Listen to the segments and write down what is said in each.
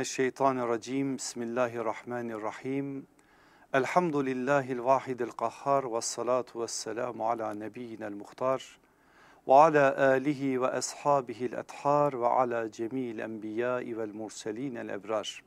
mineşşeytanirracim. Bismillahirrahmanirrahim. Elhamdülillahil vahidil kahhar ve salatu ve selamu ala nebiyyinel muhtar ve ala alihi ve ashabihil ethar ve ala cemil enbiyai vel murselinel ebrar.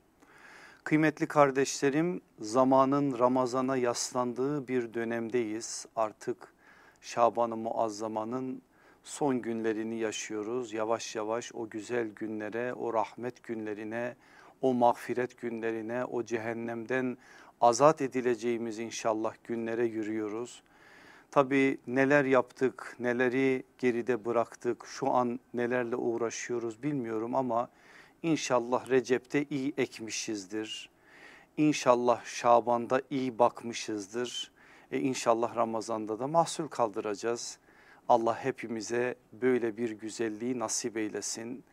Kıymetli kardeşlerim zamanın Ramazan'a yaslandığı bir dönemdeyiz. Artık Şaban-ı Muazzama'nın son günlerini yaşıyoruz. Yavaş yavaş o güzel günlere, o rahmet günlerine, o mağfiret günlerine, o cehennemden azat edileceğimiz inşallah günlere yürüyoruz. Tabi neler yaptık, neleri geride bıraktık, şu an nelerle uğraşıyoruz bilmiyorum ama inşallah Recep'te iyi ekmişizdir. İnşallah Şaban'da iyi bakmışızdır. E inşallah Ramazan'da da mahsul kaldıracağız. Allah hepimize böyle bir güzelliği nasip eylesin.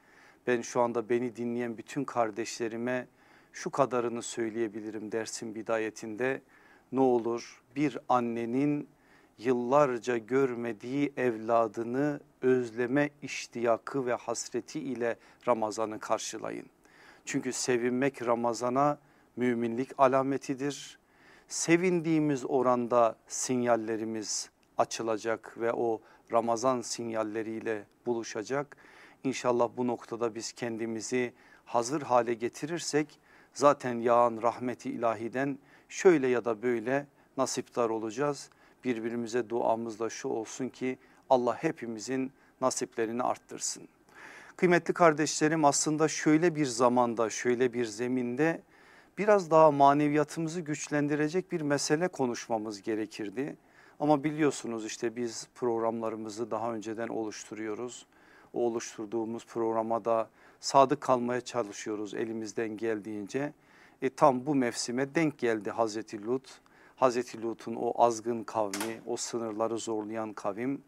Ben şu anda beni dinleyen bütün kardeşlerime şu kadarını söyleyebilirim dersin bidayetinde. Ne olur bir annenin yıllarca görmediği evladını özleme iştiyakı ve hasreti ile Ramazan'ı karşılayın. Çünkü sevinmek Ramazan'a müminlik alametidir. Sevindiğimiz oranda sinyallerimiz açılacak ve o Ramazan sinyalleriyle buluşacak. İnşallah bu noktada biz kendimizi hazır hale getirirsek zaten yağan rahmeti ilahiden şöyle ya da böyle nasiptar olacağız. Birbirimize duamız da şu olsun ki Allah hepimizin nasiplerini arttırsın. Kıymetli kardeşlerim aslında şöyle bir zamanda şöyle bir zeminde biraz daha maneviyatımızı güçlendirecek bir mesele konuşmamız gerekirdi. Ama biliyorsunuz işte biz programlarımızı daha önceden oluşturuyoruz. O oluşturduğumuz programa da sadık kalmaya çalışıyoruz elimizden geldiğince. E, tam bu mevsime denk geldi Hazreti Lut. Hazreti Lut'un o azgın kavmi, o sınırları zorlayan kavim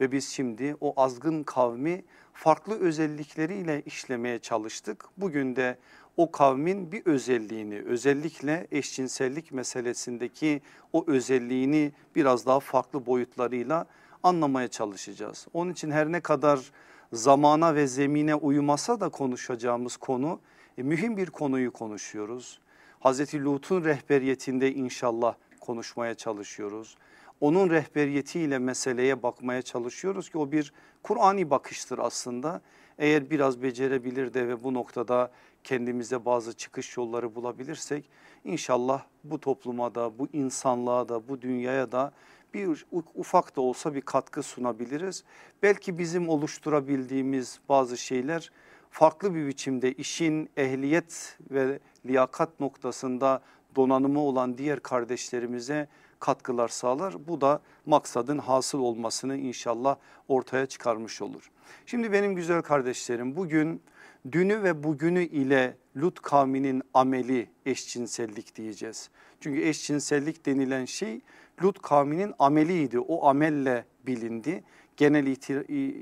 ve biz şimdi o azgın kavmi farklı özellikleriyle işlemeye çalıştık. Bugün de o kavmin bir özelliğini özellikle eşcinsellik meselesindeki o özelliğini biraz daha farklı boyutlarıyla anlamaya çalışacağız. Onun için her ne kadar zamana ve zemine uyumasa da konuşacağımız konu e, mühim bir konuyu konuşuyoruz. Hazreti Lut'un rehberiyetinde inşallah konuşmaya çalışıyoruz. Onun rehberiyetiyle meseleye bakmaya çalışıyoruz ki o bir Kur'ani bakıştır aslında. Eğer biraz becerebilir de ve bu noktada kendimize bazı çıkış yolları bulabilirsek inşallah bu topluma da bu insanlığa da bu dünyaya da bir ufak da olsa bir katkı sunabiliriz. Belki bizim oluşturabildiğimiz bazı şeyler farklı bir biçimde işin ehliyet ve liyakat noktasında donanımı olan diğer kardeşlerimize katkılar sağlar. Bu da maksadın hasıl olmasını inşallah ortaya çıkarmış olur. Şimdi benim güzel kardeşlerim bugün dünü ve bugünü ile Lut kavminin ameli eşcinsellik diyeceğiz. Çünkü eşcinsellik denilen şey Lut kavminin ameliydi. O amelle bilindi. Genel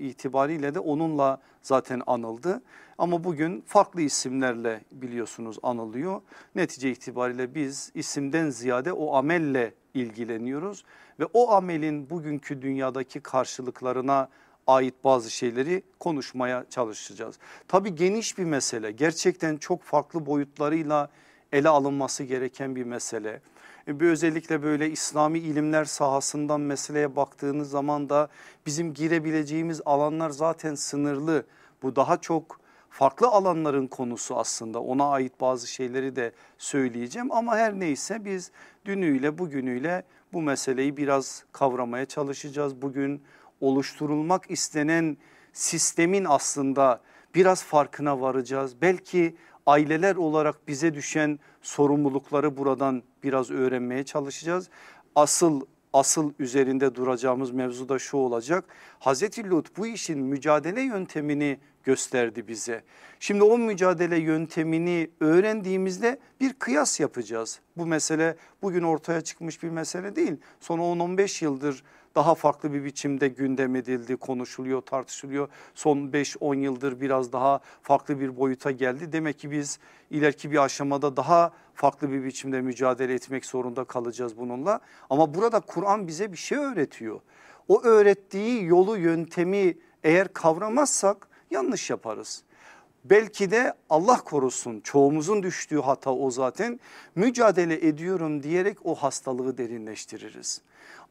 itibariyle de onunla zaten anıldı. Ama bugün farklı isimlerle biliyorsunuz anılıyor. Netice itibariyle biz isimden ziyade o amelle ilgileniyoruz. Ve o amelin bugünkü dünyadaki karşılıklarına ait bazı şeyleri konuşmaya çalışacağız. Tabii geniş bir mesele gerçekten çok farklı boyutlarıyla ele alınması gereken bir mesele. E, bir özellikle böyle İslami ilimler sahasından meseleye baktığınız zaman da bizim girebileceğimiz alanlar zaten sınırlı. Bu daha çok farklı alanların konusu aslında ona ait bazı şeyleri de söyleyeceğim ama her neyse biz dünüyle bugünüyle bu meseleyi biraz kavramaya çalışacağız. Bugün oluşturulmak istenen sistemin aslında biraz farkına varacağız. Belki aileler olarak bize düşen sorumlulukları buradan biraz öğrenmeye çalışacağız. Asıl asıl üzerinde duracağımız mevzu da şu olacak. Hazreti Lut bu işin mücadele yöntemini gösterdi bize. Şimdi o mücadele yöntemini öğrendiğimizde bir kıyas yapacağız. Bu mesele bugün ortaya çıkmış bir mesele değil. Son 10-15 yıldır daha farklı bir biçimde gündem edildi, konuşuluyor, tartışılıyor. Son 5-10 yıldır biraz daha farklı bir boyuta geldi. Demek ki biz ileriki bir aşamada daha farklı bir biçimde mücadele etmek zorunda kalacağız bununla. Ama burada Kur'an bize bir şey öğretiyor. O öğrettiği yolu yöntemi eğer kavramazsak yanlış yaparız. belki de Allah korusun çoğumuzun düştüğü hata o zaten mücadele ediyorum diyerek o hastalığı derinleştiririz.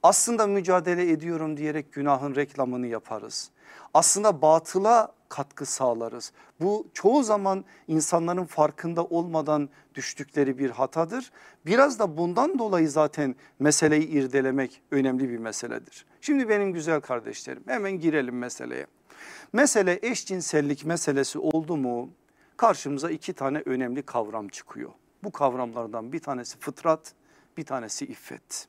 Aslında mücadele ediyorum diyerek günahın reklamını yaparız. Aslında batıla katkı sağlarız. Bu çoğu zaman insanların farkında olmadan düştükleri bir hatadır. Biraz da bundan dolayı zaten meseleyi irdelemek önemli bir meseledir. Şimdi benim güzel kardeşlerim hemen girelim meseleye. Mesele eşcinsellik meselesi oldu mu karşımıza iki tane önemli kavram çıkıyor. Bu kavramlardan bir tanesi fıtrat bir tanesi iffet.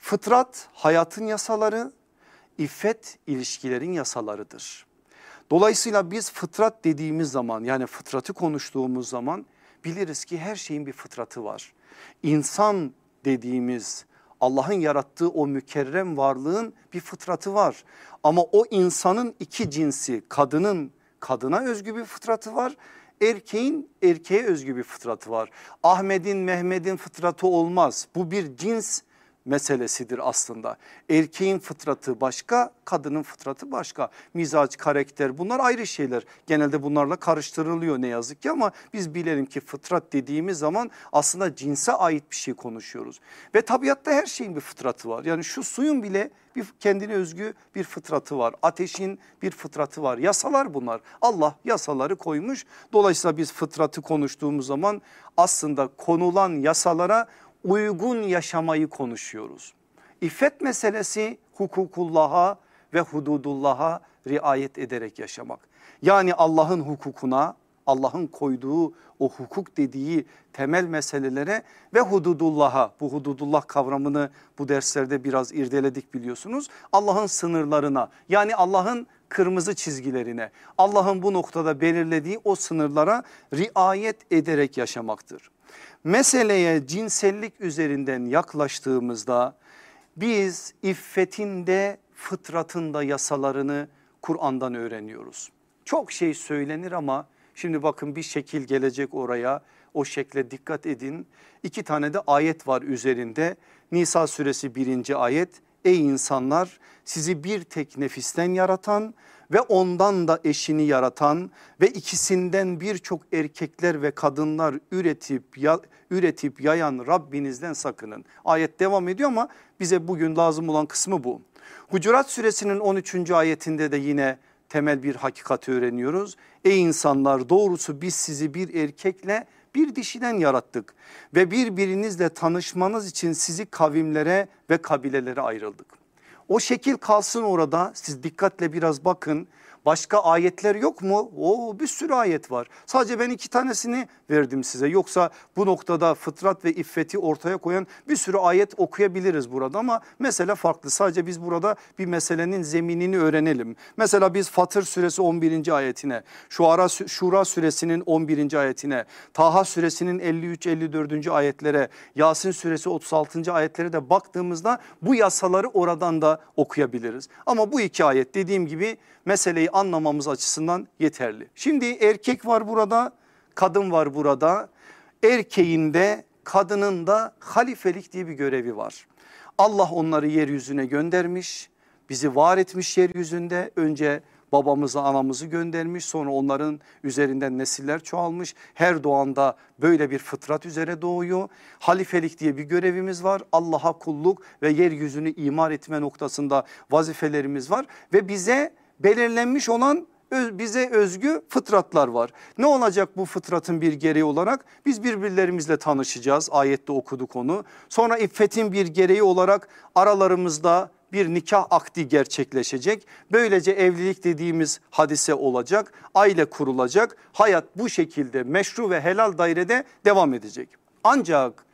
Fıtrat hayatın yasaları, iffet ilişkilerin yasalarıdır. Dolayısıyla biz fıtrat dediğimiz zaman yani fıtratı konuştuğumuz zaman biliriz ki her şeyin bir fıtratı var. İnsan dediğimiz Allah'ın yarattığı o mükerrem varlığın bir fıtratı var. Ama o insanın iki cinsi kadının kadına özgü bir fıtratı var. Erkeğin erkeğe özgü bir fıtratı var. Ahmet'in Mehmet'in fıtratı olmaz. Bu bir cins meselesidir aslında. Erkeğin fıtratı başka, kadının fıtratı başka. Mizaç, karakter bunlar ayrı şeyler. Genelde bunlarla karıştırılıyor ne yazık ki ama biz bilelim ki fıtrat dediğimiz zaman aslında cinse ait bir şey konuşuyoruz. Ve tabiatta her şeyin bir fıtratı var. Yani şu suyun bile bir kendine özgü bir fıtratı var. Ateşin bir fıtratı var. Yasalar bunlar. Allah yasaları koymuş. Dolayısıyla biz fıtratı konuştuğumuz zaman aslında konulan yasalara uygun yaşamayı konuşuyoruz. İffet meselesi hukukullah'a ve hududullah'a riayet ederek yaşamak. Yani Allah'ın hukukuna Allah'ın koyduğu o hukuk dediği temel meselelere ve hududullah'a bu hududullah kavramını bu derslerde biraz irdeledik biliyorsunuz. Allah'ın sınırlarına yani Allah'ın kırmızı çizgilerine Allah'ın bu noktada belirlediği o sınırlara riayet ederek yaşamaktır meseleye cinsellik üzerinden yaklaştığımızda biz iffetin de fıtratın da yasalarını Kur'an'dan öğreniyoruz. Çok şey söylenir ama şimdi bakın bir şekil gelecek oraya o şekle dikkat edin. İki tane de ayet var üzerinde Nisa suresi birinci ayet ey insanlar sizi bir tek nefisten yaratan ve ondan da eşini yaratan ve ikisinden birçok erkekler ve kadınlar üretip ya, üretip yayan Rabbinizden sakının. Ayet devam ediyor ama bize bugün lazım olan kısmı bu. Hucurat suresinin 13. ayetinde de yine temel bir hakikati öğreniyoruz. Ey insanlar doğrusu biz sizi bir erkekle bir dişiden yarattık ve birbirinizle tanışmanız için sizi kavimlere ve kabilelere ayrıldık. O şekil kalsın orada siz dikkatle biraz bakın. Başka ayetler yok mu? O bir sürü ayet var. Sadece ben iki tanesini verdim size. Yoksa bu noktada fıtrat ve iffeti ortaya koyan bir sürü ayet okuyabiliriz burada ama mesele farklı. Sadece biz burada bir meselenin zeminini öğrenelim. Mesela biz Fatır suresi 11. ayetine, Şuara, Şura suresinin 11. ayetine, Taha suresinin 53-54. ayetlere, Yasin suresi 36. ayetlere de baktığımızda bu yasaları oradan da okuyabiliriz. Ama bu iki ayet dediğim gibi meseleyi anlamamız açısından yeterli. Şimdi erkek var burada kadın var burada. Erkeğin de kadının da halifelik diye bir görevi var. Allah onları yeryüzüne göndermiş bizi var etmiş yeryüzünde önce babamızı anamızı göndermiş sonra onların üzerinden nesiller çoğalmış. Her doğanda böyle bir fıtrat üzere doğuyor. Halifelik diye bir görevimiz var. Allah'a kulluk ve yeryüzünü imar etme noktasında vazifelerimiz var ve bize belirlenmiş olan bize özgü fıtratlar var. Ne olacak bu fıtratın bir gereği olarak? Biz birbirlerimizle tanışacağız. Ayette okuduk onu. Sonra iffetin bir gereği olarak aralarımızda bir nikah akdi gerçekleşecek. Böylece evlilik dediğimiz hadise olacak. Aile kurulacak. Hayat bu şekilde meşru ve helal dairede devam edecek. Ancak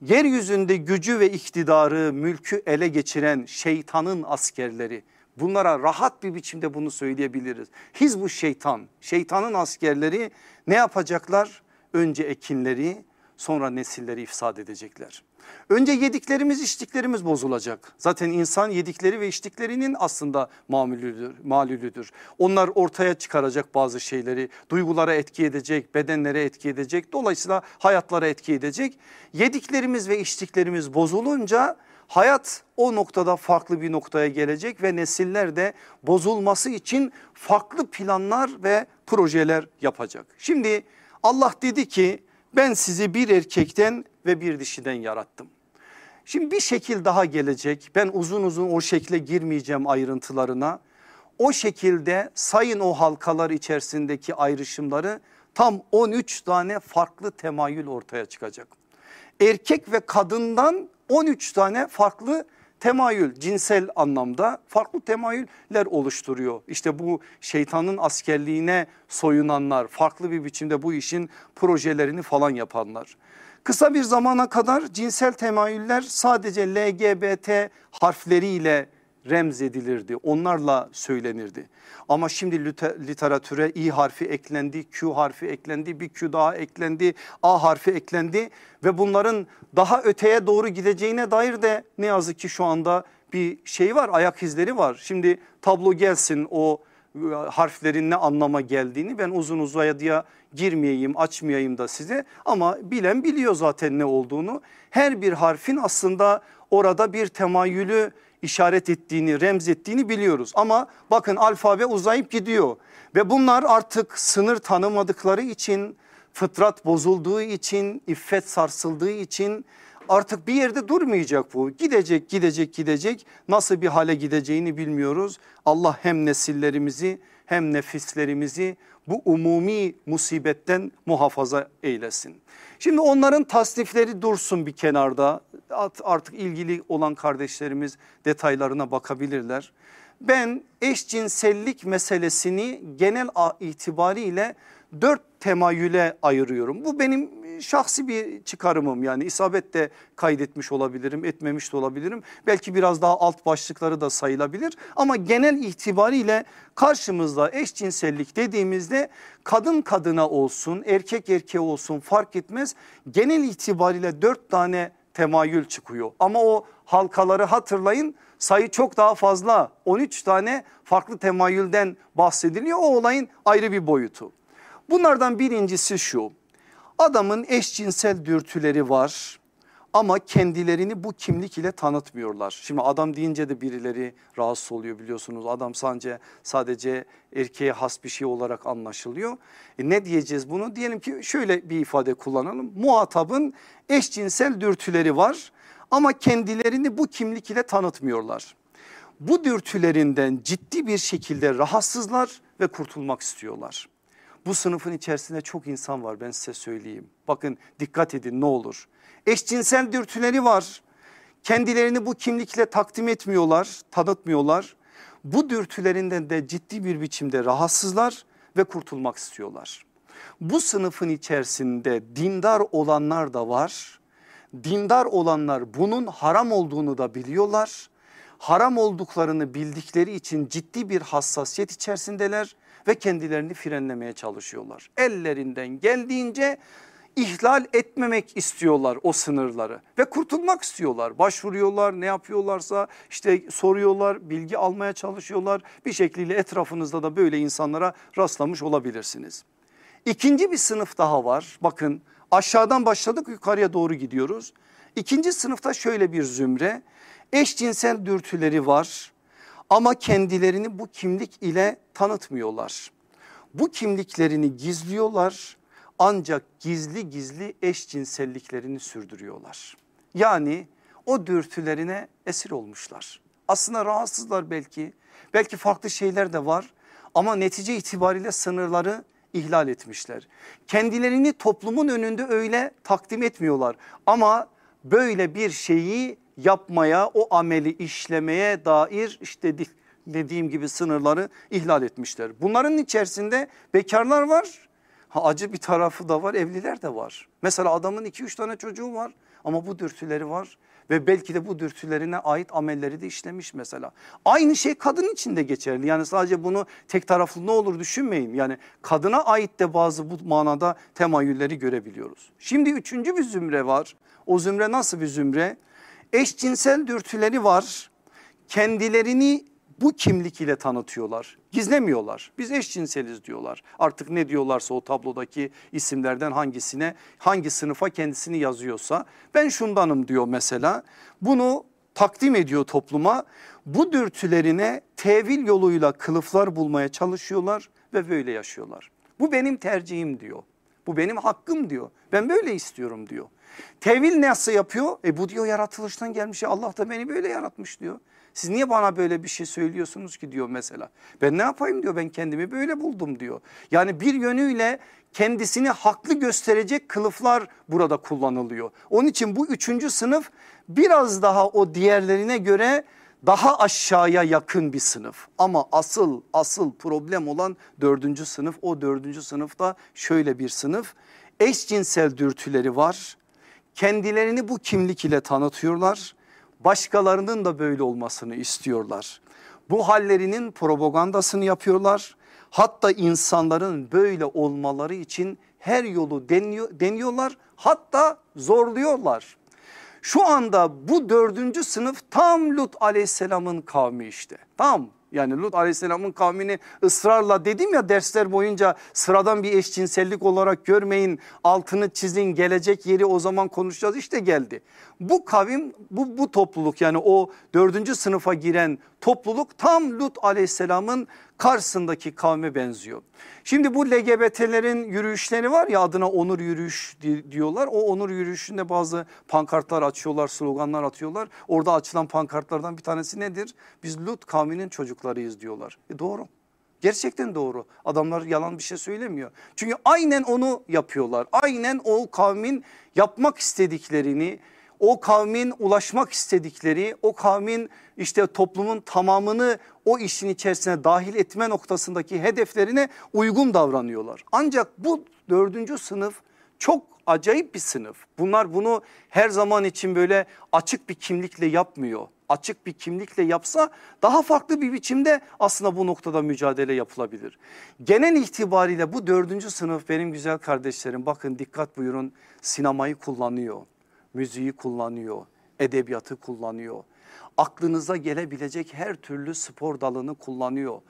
yeryüzünde gücü ve iktidarı mülkü ele geçiren şeytanın askerleri Bunlara rahat bir biçimde bunu söyleyebiliriz. Hizbu şeytan, şeytanın askerleri ne yapacaklar? Önce ekinleri sonra nesilleri ifsad edecekler. Önce yediklerimiz içtiklerimiz bozulacak. Zaten insan yedikleri ve içtiklerinin aslında mamülüdür. malülüdür. Onlar ortaya çıkaracak bazı şeyleri duygulara etki edecek, bedenlere etki edecek. Dolayısıyla hayatlara etki edecek. Yediklerimiz ve içtiklerimiz bozulunca hayat o noktada farklı bir noktaya gelecek ve nesiller de bozulması için farklı planlar ve projeler yapacak. Şimdi Allah dedi ki ben sizi bir erkekten ve bir dişiden yarattım. Şimdi bir şekil daha gelecek. Ben uzun uzun o şekle girmeyeceğim ayrıntılarına. O şekilde sayın o halkalar içerisindeki ayrışımları tam 13 tane farklı temayül ortaya çıkacak. Erkek ve kadından 13 tane farklı temayül cinsel anlamda farklı temayüller oluşturuyor. İşte bu şeytanın askerliğine soyunanlar farklı bir biçimde bu işin projelerini falan yapanlar. Kısa bir zamana kadar cinsel temayüller sadece LGBT harfleriyle remzedilirdi. Onlarla söylenirdi. Ama şimdi literatüre i harfi eklendi, q harfi eklendi, bir q daha eklendi, a harfi eklendi ve bunların daha öteye doğru gideceğine dair de ne yazık ki şu anda bir şey var, ayak izleri var. Şimdi tablo gelsin o e, harflerin ne anlama geldiğini ben uzun uzadıya girmeyeyim açmayayım da size ama bilen biliyor zaten ne olduğunu. Her bir harfin aslında orada bir temayülü işaret ettiğini remzettiğini biliyoruz. Ama bakın alfabe uzayıp gidiyor. Ve bunlar artık sınır tanımadıkları için fıtrat bozulduğu için iffet sarsıldığı için artık bir yerde durmayacak bu. Gidecek gidecek gidecek. Nasıl bir hale gideceğini bilmiyoruz. Allah hem nesillerimizi hem nefislerimizi bu umumi musibetten muhafaza eylesin. Şimdi onların tasnifleri dursun bir kenarda artık ilgili olan kardeşlerimiz detaylarına bakabilirler. Ben eşcinsellik meselesini genel itibariyle dört temayüle ayırıyorum. Bu benim şahsi bir çıkarımım yani isabet de kaydetmiş olabilirim etmemiş de olabilirim. Belki biraz daha alt başlıkları da sayılabilir ama genel itibariyle karşımızda eşcinsellik dediğimizde kadın kadına olsun erkek erkeğe olsun fark etmez. Genel itibariyle dört tane temayül çıkıyor ama o halkaları hatırlayın sayı çok daha fazla 13 tane farklı temayülden bahsediliyor o olayın ayrı bir boyutu. Bunlardan birincisi şu adamın eşcinsel dürtüleri var ama kendilerini bu kimlik ile tanıtmıyorlar. Şimdi adam deyince de birileri rahatsız oluyor biliyorsunuz. Adam sadece sadece erkeğe has bir şey olarak anlaşılıyor. E ne diyeceğiz bunu? Diyelim ki şöyle bir ifade kullanalım. Muhatabın eşcinsel dürtüleri var ama kendilerini bu kimlik ile tanıtmıyorlar. Bu dürtülerinden ciddi bir şekilde rahatsızlar ve kurtulmak istiyorlar. Bu sınıfın içerisinde çok insan var ben size söyleyeyim. Bakın dikkat edin ne olur. Eşcinsel dürtüleri var. Kendilerini bu kimlikle takdim etmiyorlar, tanıtmıyorlar. Bu dürtülerinden de ciddi bir biçimde rahatsızlar ve kurtulmak istiyorlar. Bu sınıfın içerisinde dindar olanlar da var. Dindar olanlar bunun haram olduğunu da biliyorlar. Haram olduklarını bildikleri için ciddi bir hassasiyet içerisindeler ve kendilerini frenlemeye çalışıyorlar. Ellerinden geldiğince ihlal etmemek istiyorlar o sınırları ve kurtulmak istiyorlar. Başvuruyorlar ne yapıyorlarsa işte soruyorlar bilgi almaya çalışıyorlar. Bir şekilde etrafınızda da böyle insanlara rastlamış olabilirsiniz. İkinci bir sınıf daha var bakın aşağıdan başladık yukarıya doğru gidiyoruz. İkinci sınıfta şöyle bir zümre eşcinsel dürtüleri var ama kendilerini bu kimlik ile tanıtmıyorlar. Bu kimliklerini gizliyorlar ancak gizli gizli eşcinselliklerini sürdürüyorlar. Yani o dürtülerine esir olmuşlar. Aslında rahatsızlar belki belki farklı şeyler de var ama netice itibariyle sınırları ihlal etmişler. Kendilerini toplumun önünde öyle takdim etmiyorlar ama böyle bir şeyi yapmaya o ameli işlemeye dair işte dediğim gibi sınırları ihlal etmişler. Bunların içerisinde bekarlar var. Ha, acı bir tarafı da var evliler de var. Mesela adamın iki üç tane çocuğu var ama bu dürtüleri var ve belki de bu dürtülerine ait amelleri de işlemiş mesela. Aynı şey kadın için de geçerli. Yani sadece bunu tek taraflı ne olur düşünmeyin. Yani kadına ait de bazı bu manada temayülleri görebiliyoruz. Şimdi üçüncü bir zümre var. O zümre nasıl bir zümre? Eşcinsel dürtüleri var. Kendilerini bu kimlik ile tanıtıyorlar. Gizlemiyorlar. Biz eşcinseliz diyorlar. Artık ne diyorlarsa o tablodaki isimlerden hangisine hangi sınıfa kendisini yazıyorsa ben şundanım diyor mesela. Bunu takdim ediyor topluma. Bu dürtülerine tevil yoluyla kılıflar bulmaya çalışıyorlar ve böyle yaşıyorlar. Bu benim tercihim diyor. Bu benim hakkım diyor. Ben böyle istiyorum diyor. Tevil nasıl yapıyor? E bu diyor yaratılıştan gelmiş. Allah da beni böyle yaratmış diyor. Siz niye bana böyle bir şey söylüyorsunuz ki diyor mesela. Ben ne yapayım diyor ben kendimi böyle buldum diyor. Yani bir yönüyle kendisini haklı gösterecek kılıflar burada kullanılıyor. Onun için bu üçüncü sınıf biraz daha o diğerlerine göre daha aşağıya yakın bir sınıf. Ama asıl asıl problem olan dördüncü sınıf o dördüncü sınıfta şöyle bir sınıf. Eşcinsel dürtüleri var. Kendilerini bu kimlik ile tanıtıyorlar başkalarının da böyle olmasını istiyorlar. Bu hallerinin propagandasını yapıyorlar. Hatta insanların böyle olmaları için her yolu deniyor, deniyorlar hatta zorluyorlar. Şu anda bu dördüncü sınıf tam Lut aleyhisselamın kavmi işte tam yani Lut aleyhisselamın kavmini ısrarla dedim ya dersler boyunca sıradan bir eşcinsellik olarak görmeyin altını çizin gelecek yeri o zaman konuşacağız işte geldi. Bu kavim bu, bu topluluk yani o dördüncü sınıfa giren topluluk tam Lut aleyhisselamın karşısındaki kavme benziyor. Şimdi bu LGBT'lerin yürüyüşleri var ya adına onur yürüyüş diyorlar. O onur yürüyüşünde bazı pankartlar açıyorlar, sloganlar atıyorlar. Orada açılan pankartlardan bir tanesi nedir? Biz Lut kavminin çocuklarıyız diyorlar. E doğru. Gerçekten doğru. Adamlar yalan bir şey söylemiyor. Çünkü aynen onu yapıyorlar. Aynen o kavmin yapmak istediklerini o kavmin ulaşmak istedikleri o kavmin işte toplumun tamamını o işin içerisine dahil etme noktasındaki hedeflerine uygun davranıyorlar. Ancak bu dördüncü sınıf çok acayip bir sınıf. Bunlar bunu her zaman için böyle açık bir kimlikle yapmıyor. Açık bir kimlikle yapsa daha farklı bir biçimde aslında bu noktada mücadele yapılabilir. Genel itibariyle bu dördüncü sınıf benim güzel kardeşlerim bakın dikkat buyurun sinemayı kullanıyor müziği kullanıyor, edebiyatı kullanıyor. Aklınıza gelebilecek her türlü spor dalını kullanıyor.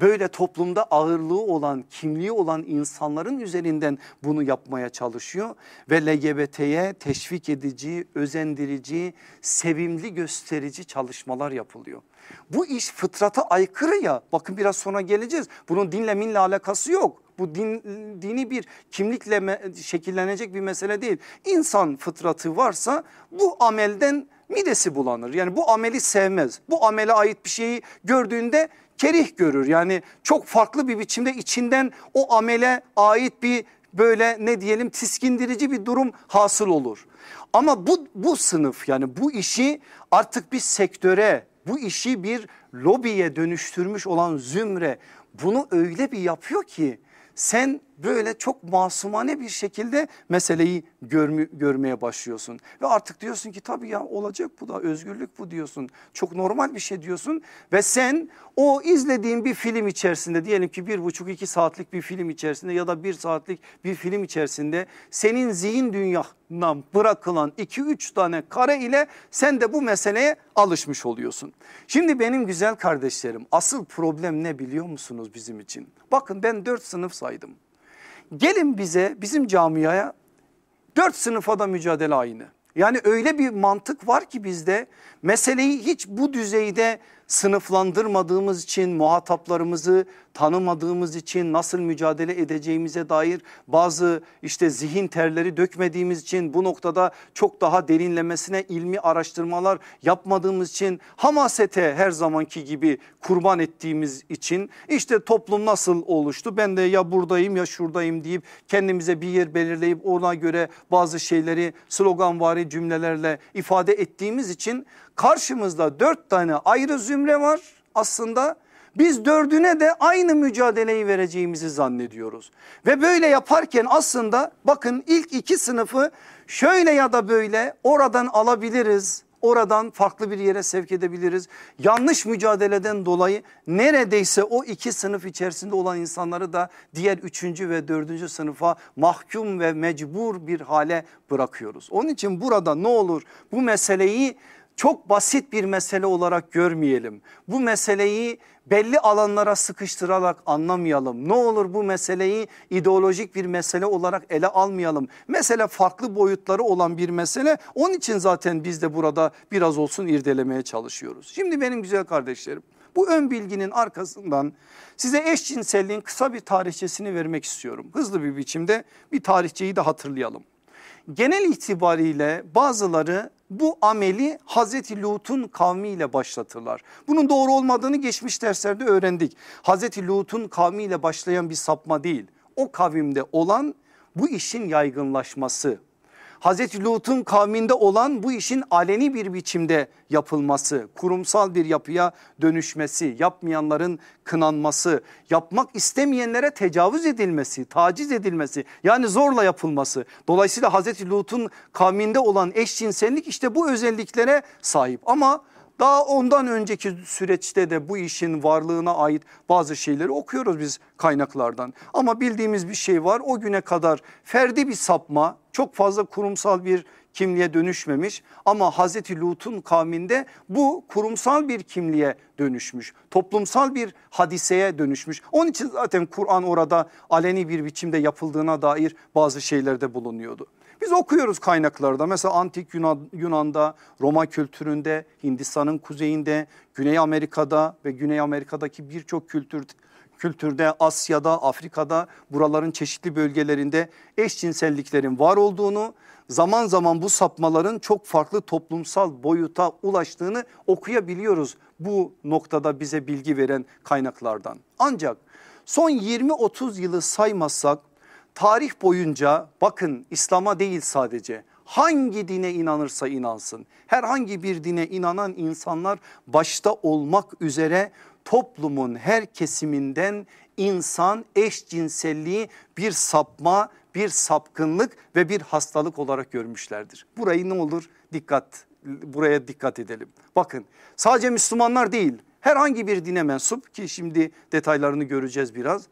Böyle toplumda ağırlığı olan, kimliği olan insanların üzerinden bunu yapmaya çalışıyor ve LGBT'ye teşvik edici, özendirici, sevimli gösterici çalışmalar yapılıyor. Bu iş fıtrata aykırı ya bakın biraz sonra geleceğiz. Bunun dinle minle alakası yok. Bu din, dini bir kimlikle me, şekillenecek bir mesele değil. İnsan fıtratı varsa bu amelden midesi bulanır. Yani bu ameli sevmez. Bu amele ait bir şeyi gördüğünde kerih görür. Yani çok farklı bir biçimde içinden o amele ait bir böyle ne diyelim tiskindirici bir durum hasıl olur. Ama bu, bu sınıf yani bu işi artık bir sektöre bu işi bir lobiye dönüştürmüş olan zümre bunu öyle bir yapıyor ki sen böyle çok masumane bir şekilde meseleyi görmü, görmeye başlıyorsun. Ve artık diyorsun ki tabii ya olacak bu da özgürlük bu diyorsun. Çok normal bir şey diyorsun ve sen o izlediğin bir film içerisinde diyelim ki bir buçuk iki saatlik bir film içerisinde ya da bir saatlik bir film içerisinde senin zihin dünyandan bırakılan iki üç tane kare ile sen de bu meseleye alışmış oluyorsun. Şimdi benim güzel kardeşlerim asıl problem ne biliyor musunuz bizim için? Bakın ben dört sınıf saydım. Gelin bize bizim camiaya dört sınıfa da mücadele aynı. Yani öyle bir mantık var ki bizde meseleyi hiç bu düzeyde sınıflandırmadığımız için muhataplarımızı tanımadığımız için nasıl mücadele edeceğimize dair bazı işte zihin terleri dökmediğimiz için bu noktada çok daha derinlemesine ilmi araştırmalar yapmadığımız için hamasete her zamanki gibi kurban ettiğimiz için işte toplum nasıl oluştu ben de ya buradayım ya şuradayım deyip kendimize bir yer belirleyip ona göre bazı şeyleri sloganvari cümlelerle ifade ettiğimiz için karşımızda dört tane ayrı zümre var aslında biz dördüne de aynı mücadeleyi vereceğimizi zannediyoruz. Ve böyle yaparken aslında bakın ilk iki sınıfı şöyle ya da böyle oradan alabiliriz. oradan farklı bir yere sevk edebiliriz. Yanlış mücadeleden dolayı neredeyse o iki sınıf içerisinde olan insanları da diğer üçüncü ve dördüncü sınıfa mahkum ve mecbur bir hale bırakıyoruz. Onun için burada ne olur bu meseleyi çok basit bir mesele olarak görmeyelim. Bu meseleyi belli alanlara sıkıştırarak anlamayalım. Ne olur bu meseleyi ideolojik bir mesele olarak ele almayalım. Mesele farklı boyutları olan bir mesele. Onun için zaten biz de burada biraz olsun irdelemeye çalışıyoruz. Şimdi benim güzel kardeşlerim bu ön bilginin arkasından size eşcinselliğin kısa bir tarihçesini vermek istiyorum. Hızlı bir biçimde bir tarihçeyi de hatırlayalım. Genel itibariyle bazıları bu ameli Hazreti Lut'un kavmiyle başlatırlar. Bunun doğru olmadığını geçmiş derslerde öğrendik. Hazreti Lut'un kavmiyle başlayan bir sapma değil. O kavimde olan bu işin yaygınlaşması. Hazreti Lut'un kavminde olan bu işin aleni bir biçimde yapılması, kurumsal bir yapıya dönüşmesi, yapmayanların kınanması, yapmak istemeyenlere tecavüz edilmesi, taciz edilmesi yani zorla yapılması. Dolayısıyla Hazreti Lut'un kavminde olan eşcinsellik işte bu özelliklere sahip. Ama daha ondan önceki süreçte de bu işin varlığına ait bazı şeyleri okuyoruz biz kaynaklardan. Ama bildiğimiz bir şey var o güne kadar ferdi bir sapma çok fazla kurumsal bir kimliğe dönüşmemiş ama Hazreti Lut'un kavminde bu kurumsal bir kimliğe dönüşmüş. Toplumsal bir hadiseye dönüşmüş. Onun için zaten Kur'an orada aleni bir biçimde yapıldığına dair bazı şeylerde bulunuyordu. Biz okuyoruz kaynaklarda mesela antik Yunan, Yunan'da, Roma kültüründe, Hindistan'ın kuzeyinde, Güney Amerika'da ve Güney Amerika'daki birçok kültür kültürde Asya'da Afrika'da buraların çeşitli bölgelerinde eşcinselliklerin var olduğunu zaman zaman bu sapmaların çok farklı toplumsal boyuta ulaştığını okuyabiliyoruz bu noktada bize bilgi veren kaynaklardan. Ancak son 20-30 yılı saymazsak tarih boyunca bakın İslam'a değil sadece hangi dine inanırsa inansın herhangi bir dine inanan insanlar başta olmak üzere toplumun her kesiminden insan eşcinselliği bir sapma bir sapkınlık ve bir hastalık olarak görmüşlerdir. Burayı ne olur dikkat buraya dikkat edelim. Bakın sadece Müslümanlar değil herhangi bir dine mensup ki şimdi detaylarını göreceğiz biraz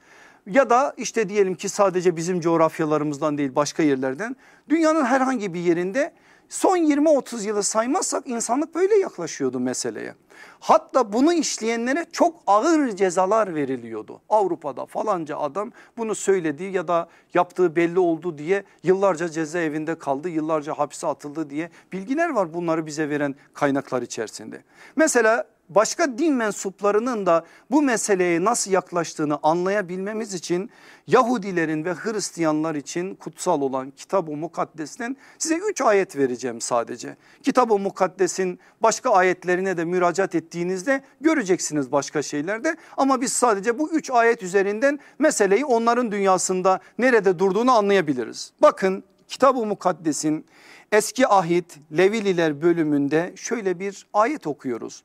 ya da işte diyelim ki sadece bizim coğrafyalarımızdan değil başka yerlerden dünyanın herhangi bir yerinde son 20-30 yılı saymazsak insanlık böyle yaklaşıyordu meseleye. Hatta bunu işleyenlere çok ağır cezalar veriliyordu. Avrupa'da falanca adam bunu söylediği ya da yaptığı belli oldu diye yıllarca cezaevinde kaldı, yıllarca hapse atıldı diye bilgiler var bunları bize veren kaynaklar içerisinde. Mesela başka din mensuplarının da bu meseleye nasıl yaklaştığını anlayabilmemiz için Yahudilerin ve Hristiyanlar için kutsal olan Kitab-ı Mukaddes'ten size 3 ayet vereceğim sadece. Kitab-ı Mukaddes'in başka ayetlerine de müracaat ettiğinizde göreceksiniz başka şeylerde ama biz sadece bu 3 ayet üzerinden meseleyi onların dünyasında nerede durduğunu anlayabiliriz. Bakın Kitab-ı Mukaddes'in eski ahit Levililer bölümünde şöyle bir ayet okuyoruz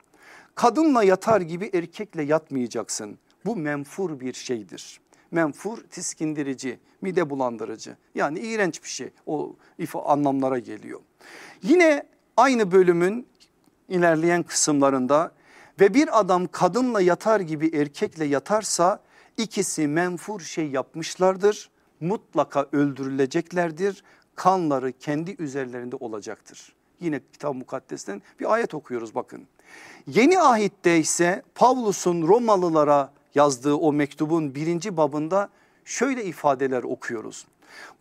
kadınla yatar gibi erkekle yatmayacaksın. Bu menfur bir şeydir. Menfur tiskindirici, mide bulandırıcı yani iğrenç bir şey o ifa anlamlara geliyor. Yine aynı bölümün ilerleyen kısımlarında ve bir adam kadınla yatar gibi erkekle yatarsa ikisi menfur şey yapmışlardır. Mutlaka öldürüleceklerdir. Kanları kendi üzerlerinde olacaktır. Yine kitap mukaddesten bir ayet okuyoruz bakın. Yeni ahitte ise Pavlus'un Romalılara yazdığı o mektubun birinci babında şöyle ifadeler okuyoruz.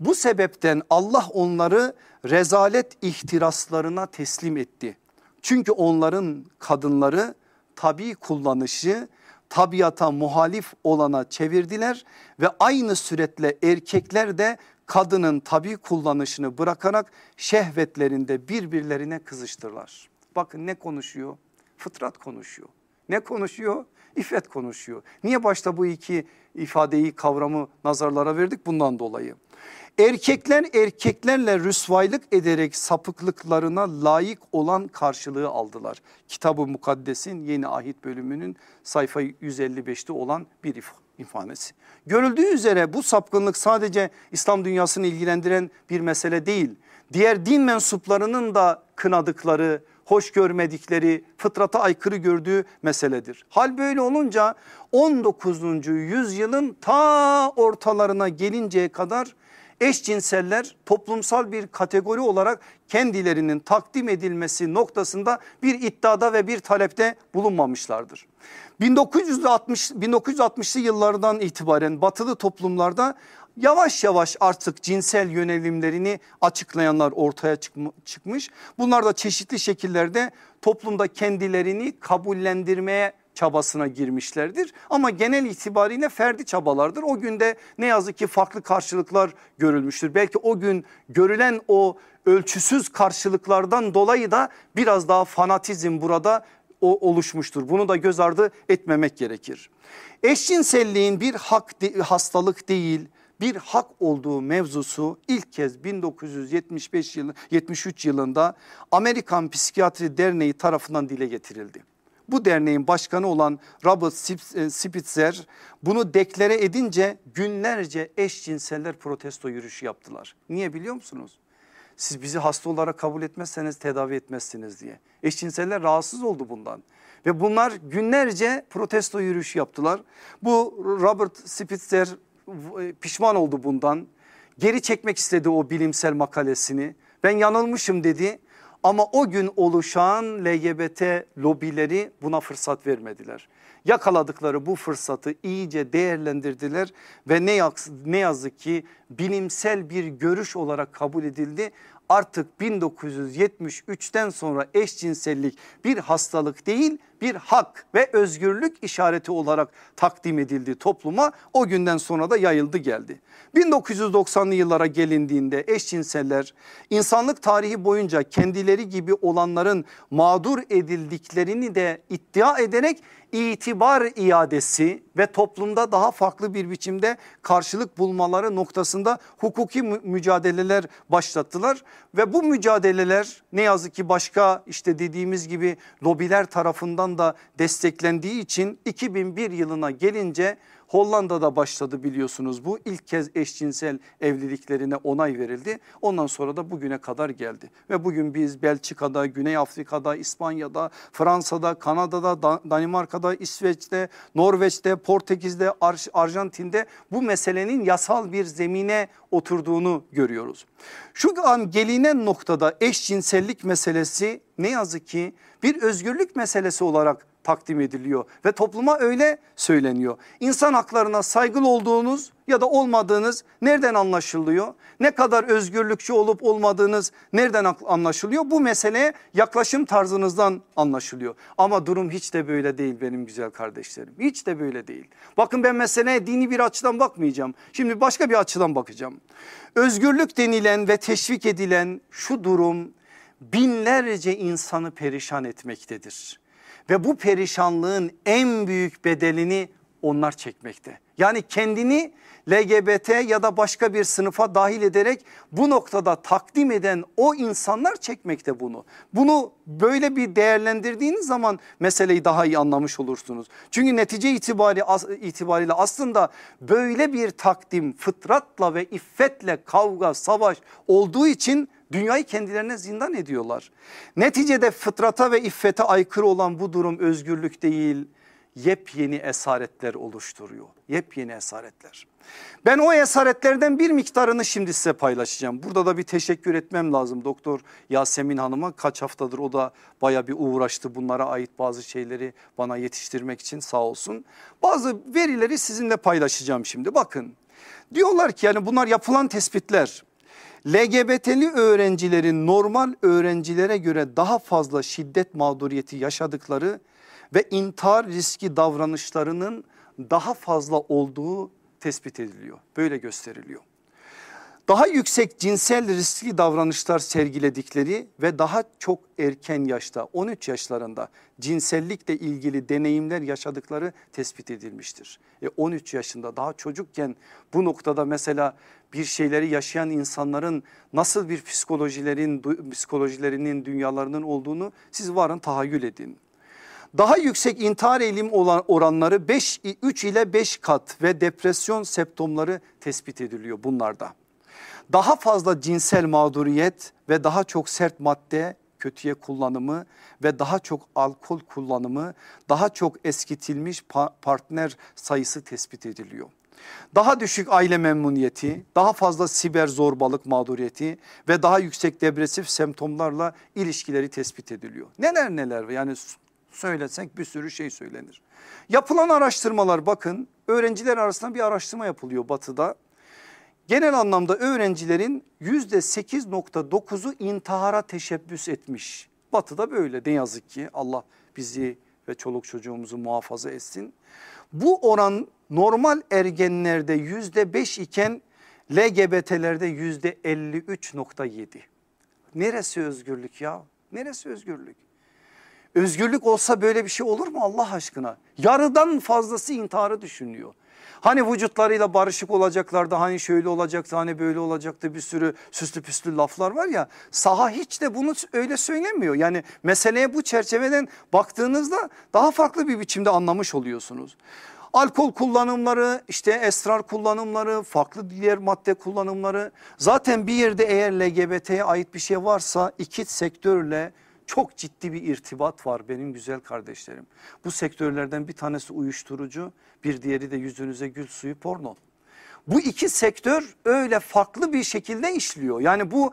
Bu sebepten Allah onları rezalet ihtiraslarına teslim etti. Çünkü onların kadınları tabi kullanışı tabiata muhalif olana çevirdiler ve aynı süretle erkekler de kadının tabi kullanışını bırakarak şehvetlerinde birbirlerine kızıştırlar. Bakın ne konuşuyor? Fıtrat konuşuyor. Ne konuşuyor? İffet konuşuyor. Niye başta bu iki ifadeyi kavramı nazarlara verdik? Bundan dolayı. Erkekler erkeklerle rüsvaylık ederek sapıklıklarına layık olan karşılığı aldılar. Kitab-ı Mukaddes'in yeni ahit bölümünün sayfa 155'te olan bir ifadesi. Görüldüğü üzere bu sapkınlık sadece İslam dünyasını ilgilendiren bir mesele değil. Diğer din mensuplarının da kınadıkları hoş görmedikleri, fıtrata aykırı gördüğü meseledir. Hal böyle olunca 19. yüzyılın ta ortalarına gelinceye kadar eşcinseller toplumsal bir kategori olarak kendilerinin takdim edilmesi noktasında bir iddiada ve bir talepte bulunmamışlardır. 1960 1960'lı yıllardan itibaren batılı toplumlarda yavaş yavaş artık cinsel yönelimlerini açıklayanlar ortaya çıkmış. Bunlar da çeşitli şekillerde toplumda kendilerini kabullendirmeye çabasına girmişlerdir. Ama genel itibariyle ferdi çabalardır. O günde ne yazık ki farklı karşılıklar görülmüştür. Belki o gün görülen o ölçüsüz karşılıklardan dolayı da biraz daha fanatizm burada o oluşmuştur. Bunu da göz ardı etmemek gerekir. Eşcinselliğin bir hak hastalık değil bir hak olduğu mevzusu ilk kez 1975 yılı 73 yılında Amerikan Psikiyatri Derneği tarafından dile getirildi. Bu derneğin başkanı olan Robert e, Spitzer bunu deklare edince günlerce eşcinseller protesto yürüyüşü yaptılar. Niye biliyor musunuz? Siz bizi hasta olarak kabul etmezseniz tedavi etmezsiniz diye. Eşcinseller rahatsız oldu bundan. Ve bunlar günlerce protesto yürüyüşü yaptılar. Bu Robert Spitzer pişman oldu bundan. Geri çekmek istedi o bilimsel makalesini. Ben yanılmışım dedi. Ama o gün oluşan LGBT lobileri buna fırsat vermediler. Yakaladıkları bu fırsatı iyice değerlendirdiler ve ne, ne yazık ki bilimsel bir görüş olarak kabul edildi artık 1973'ten sonra eşcinsellik bir hastalık değil bir hak ve özgürlük işareti olarak takdim edildi topluma o günden sonra da yayıldı geldi. 1990'lı yıllara gelindiğinde eşcinseller insanlık tarihi boyunca kendileri gibi olanların mağdur edildiklerini de iddia ederek itibar iadesi ve toplumda daha farklı bir biçimde karşılık bulmaları noktasında hukuki mücadeleler başlattılar ve bu mücadeleler ne yazık ki başka işte dediğimiz gibi lobiler tarafından da desteklendiği için 2001 yılına gelince Hollanda'da başladı biliyorsunuz bu ilk kez eşcinsel evliliklerine onay verildi. Ondan sonra da bugüne kadar geldi ve bugün biz Belçika'da, Güney Afrika'da, İspanya'da, Fransa'da, Kanada'da, Danimarka'da, İsveç'te, Norveç'te, Portekiz'de, Arjantin'de bu meselenin yasal bir zemine oturduğunu görüyoruz. Şu an gelinen noktada eşcinsellik meselesi ne yazık ki bir özgürlük meselesi olarak takdim ediliyor ve topluma öyle söyleniyor. İnsan haklarına saygılı olduğunuz ya da olmadığınız nereden anlaşılıyor? Ne kadar özgürlükçü olup olmadığınız nereden anlaşılıyor? Bu meseleye yaklaşım tarzınızdan anlaşılıyor. Ama durum hiç de böyle değil benim güzel kardeşlerim. Hiç de böyle değil. Bakın ben meseleye dini bir açıdan bakmayacağım. Şimdi başka bir açıdan bakacağım. Özgürlük denilen ve teşvik edilen şu durum binlerce insanı perişan etmektedir. Ve bu perişanlığın en büyük bedelini onlar çekmekte. Yani kendini LGBT ya da başka bir sınıfa dahil ederek bu noktada takdim eden o insanlar çekmekte bunu. Bunu böyle bir değerlendirdiğiniz zaman meseleyi daha iyi anlamış olursunuz. Çünkü netice itibari, itibariyle aslında böyle bir takdim fıtratla ve iffetle kavga savaş olduğu için Dünyayı kendilerine zindan ediyorlar. Neticede fıtrata ve iffete aykırı olan bu durum özgürlük değil yepyeni esaretler oluşturuyor. Yepyeni esaretler. Ben o esaretlerden bir miktarını şimdi size paylaşacağım. Burada da bir teşekkür etmem lazım Doktor Yasemin Hanım'a. Kaç haftadır o da baya bir uğraştı bunlara ait bazı şeyleri bana yetiştirmek için sağ olsun. Bazı verileri sizinle paylaşacağım şimdi bakın. Diyorlar ki yani bunlar yapılan tespitler. LGBT'li öğrencilerin normal öğrencilere göre daha fazla şiddet mağduriyeti yaşadıkları ve intihar riski davranışlarının daha fazla olduğu tespit ediliyor. Böyle gösteriliyor daha yüksek cinsel riskli davranışlar sergiledikleri ve daha çok erken yaşta 13 yaşlarında cinsellikle ilgili deneyimler yaşadıkları tespit edilmiştir. E 13 yaşında daha çocukken bu noktada mesela bir şeyleri yaşayan insanların nasıl bir psikolojilerin psikolojilerinin dünyalarının olduğunu siz varın tahayyül edin. Daha yüksek intihar eğilim olan oranları 5 3 ile 5 kat ve depresyon septomları tespit ediliyor bunlarda daha fazla cinsel mağduriyet ve daha çok sert madde kötüye kullanımı ve daha çok alkol kullanımı daha çok eskitilmiş partner sayısı tespit ediliyor. Daha düşük aile memnuniyeti, daha fazla siber zorbalık mağduriyeti ve daha yüksek depresif semptomlarla ilişkileri tespit ediliyor. Neler neler yani söylesek bir sürü şey söylenir. Yapılan araştırmalar bakın öğrenciler arasında bir araştırma yapılıyor batıda. Genel anlamda öğrencilerin yüzde 8.9'u intihara teşebbüs etmiş. Batıda böyle ne yazık ki Allah bizi ve çoluk çocuğumuzu muhafaza etsin. Bu oran normal ergenlerde yüzde beş iken LGBT'lerde yüzde 53.7. Neresi özgürlük ya? Neresi özgürlük? Özgürlük olsa böyle bir şey olur mu Allah aşkına? Yarıdan fazlası intiharı düşünüyor. Hani vücutlarıyla barışık olacaklardı hani şöyle olacaktı hani böyle olacaktı bir sürü süslü püslü laflar var ya saha hiç de bunu öyle söylemiyor. Yani meseleye bu çerçeveden baktığınızda daha farklı bir biçimde anlamış oluyorsunuz. Alkol kullanımları işte esrar kullanımları farklı diğer madde kullanımları zaten bir yerde eğer LGBT'ye ait bir şey varsa iki sektörle çok ciddi bir irtibat var benim güzel kardeşlerim. Bu sektörlerden bir tanesi uyuşturucu bir diğeri de yüzünüze gül suyu porno. Bu iki sektör öyle farklı bir şekilde işliyor. Yani bu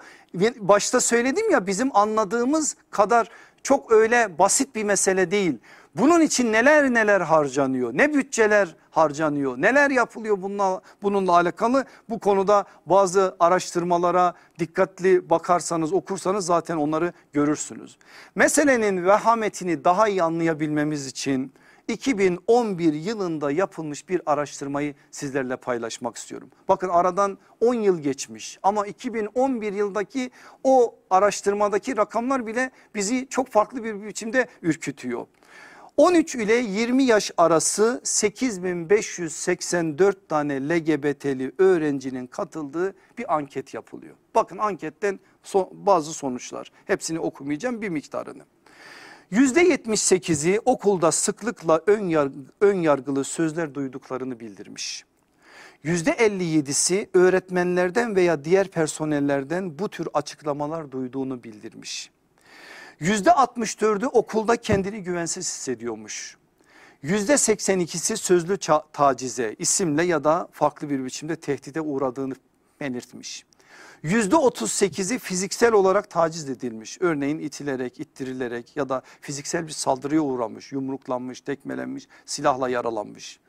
başta söyledim ya bizim anladığımız kadar çok öyle basit bir mesele değil. Bunun için neler neler harcanıyor ne bütçeler harcanıyor neler yapılıyor bununla, bununla alakalı bu konuda bazı araştırmalara dikkatli bakarsanız okursanız zaten onları görürsünüz. Meselenin vehametini daha iyi anlayabilmemiz için 2011 yılında yapılmış bir araştırmayı sizlerle paylaşmak istiyorum. Bakın aradan 10 yıl geçmiş ama 2011 yıldaki o araştırmadaki rakamlar bile bizi çok farklı bir biçimde ürkütüyor. 13 ile 20 yaş arası 8584 tane LGBT'li öğrencinin katıldığı bir anket yapılıyor. Bakın anketten son, bazı sonuçlar hepsini okumayacağım bir miktarını. %78'i okulda sıklıkla ön, yargı, ön yargılı sözler duyduklarını bildirmiş. %57'si öğretmenlerden veya diğer personellerden bu tür açıklamalar duyduğunu bildirmiş. %64'ü okulda kendini güvensiz hissediyormuş. %82'si sözlü tacize isimle ya da farklı bir biçimde tehdide uğradığını belirtmiş. %38'i fiziksel olarak taciz edilmiş. Örneğin itilerek, ittirilerek ya da fiziksel bir saldırıya uğramış, yumruklanmış, tekmelenmiş, silahla yaralanmış.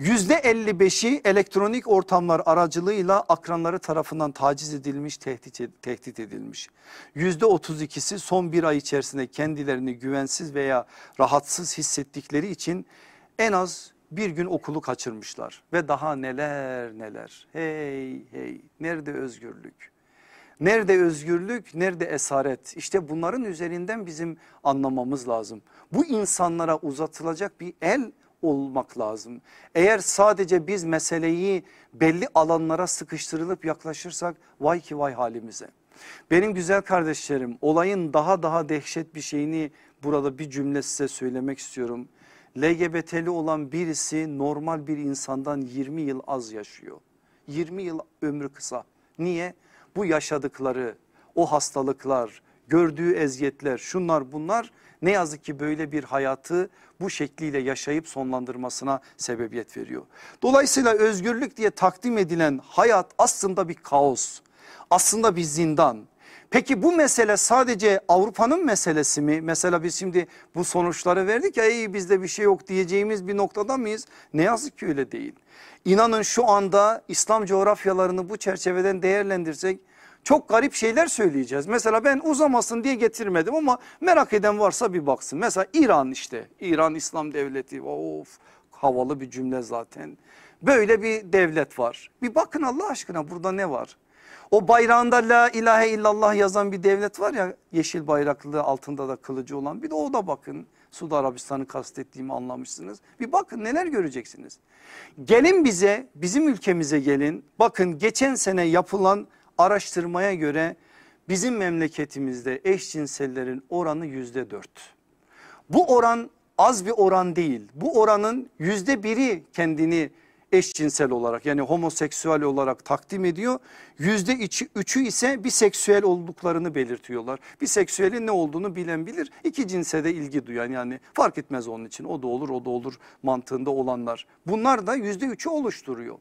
%55'i elektronik ortamlar aracılığıyla akranları tarafından taciz edilmiş, tehdit, edilmiş. %32'si son bir ay içerisinde kendilerini güvensiz veya rahatsız hissettikleri için en az bir gün okulu kaçırmışlar ve daha neler neler. Hey hey nerede özgürlük? Nerede özgürlük, nerede esaret? İşte bunların üzerinden bizim anlamamız lazım. Bu insanlara uzatılacak bir el olmak lazım. Eğer sadece biz meseleyi belli alanlara sıkıştırılıp yaklaşırsak vay ki vay halimize. Benim güzel kardeşlerim olayın daha daha dehşet bir şeyini burada bir cümle size söylemek istiyorum. LGBT'li olan birisi normal bir insandan 20 yıl az yaşıyor. 20 yıl ömrü kısa. Niye? Bu yaşadıkları, o hastalıklar, gördüğü eziyetler, şunlar bunlar ne yazık ki böyle bir hayatı bu şekliyle yaşayıp sonlandırmasına sebebiyet veriyor. Dolayısıyla özgürlük diye takdim edilen hayat aslında bir kaos. Aslında bir zindan. Peki bu mesele sadece Avrupa'nın meselesi mi? Mesela biz şimdi bu sonuçları verdik ya iyi bizde bir şey yok diyeceğimiz bir noktada mıyız? Ne yazık ki öyle değil. İnanın şu anda İslam coğrafyalarını bu çerçeveden değerlendirsek çok garip şeyler söyleyeceğiz. Mesela ben uzamasın diye getirmedim ama merak eden varsa bir baksın. Mesela İran işte İran İslam Devleti of havalı bir cümle zaten. Böyle bir devlet var. Bir bakın Allah aşkına burada ne var? O bayrağında la ilahe illallah yazan bir devlet var ya yeşil bayraklı altında da kılıcı olan bir de o da bakın. Suudi Arabistan'ı kastettiğimi anlamışsınız. Bir bakın neler göreceksiniz. Gelin bize bizim ülkemize gelin. Bakın geçen sene yapılan araştırmaya göre bizim memleketimizde eşcinsellerin oranı yüzde dört. Bu oran az bir oran değil. Bu oranın yüzde biri kendini eşcinsel olarak yani homoseksüel olarak takdim ediyor. Yüzde üçü ise biseksüel olduklarını belirtiyorlar. Biseksüelin ne olduğunu bilen bilir. İki cinse de ilgi duyan yani fark etmez onun için o da olur o da olur mantığında olanlar. Bunlar da yüzde üçü oluşturuyor.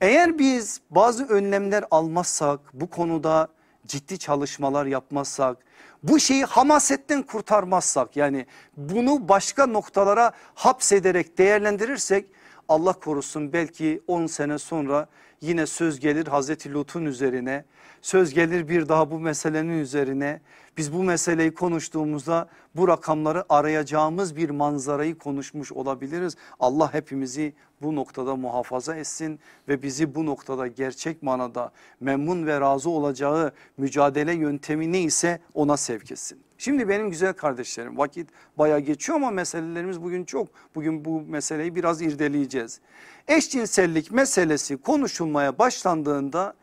Eğer biz bazı önlemler almazsak bu konuda ciddi çalışmalar yapmazsak bu şeyi hamasetten kurtarmazsak yani bunu başka noktalara hapsederek değerlendirirsek Allah korusun belki 10 sene sonra yine söz gelir Hazreti Lut'un üzerine söz gelir bir daha bu meselenin üzerine biz bu meseleyi konuştuğumuzda bu rakamları arayacağımız bir manzarayı konuşmuş olabiliriz. Allah hepimizi bu noktada muhafaza etsin ve bizi bu noktada gerçek manada memnun ve razı olacağı mücadele yöntemi neyse ona sevk etsin. Şimdi benim güzel kardeşlerim vakit baya geçiyor ama meselelerimiz bugün çok. Bugün bu meseleyi biraz irdeleyeceğiz. Eşcinsellik meselesi konuşulmaya başlandığında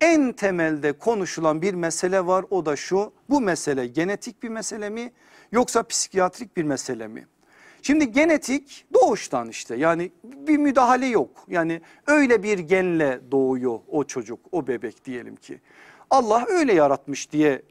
en temelde konuşulan bir mesele var o da şu bu mesele genetik bir mesele mi yoksa psikiyatrik bir mesele mi? Şimdi genetik doğuştan işte yani bir müdahale yok yani öyle bir genle doğuyor o çocuk o bebek diyelim ki. Allah öyle yaratmış diye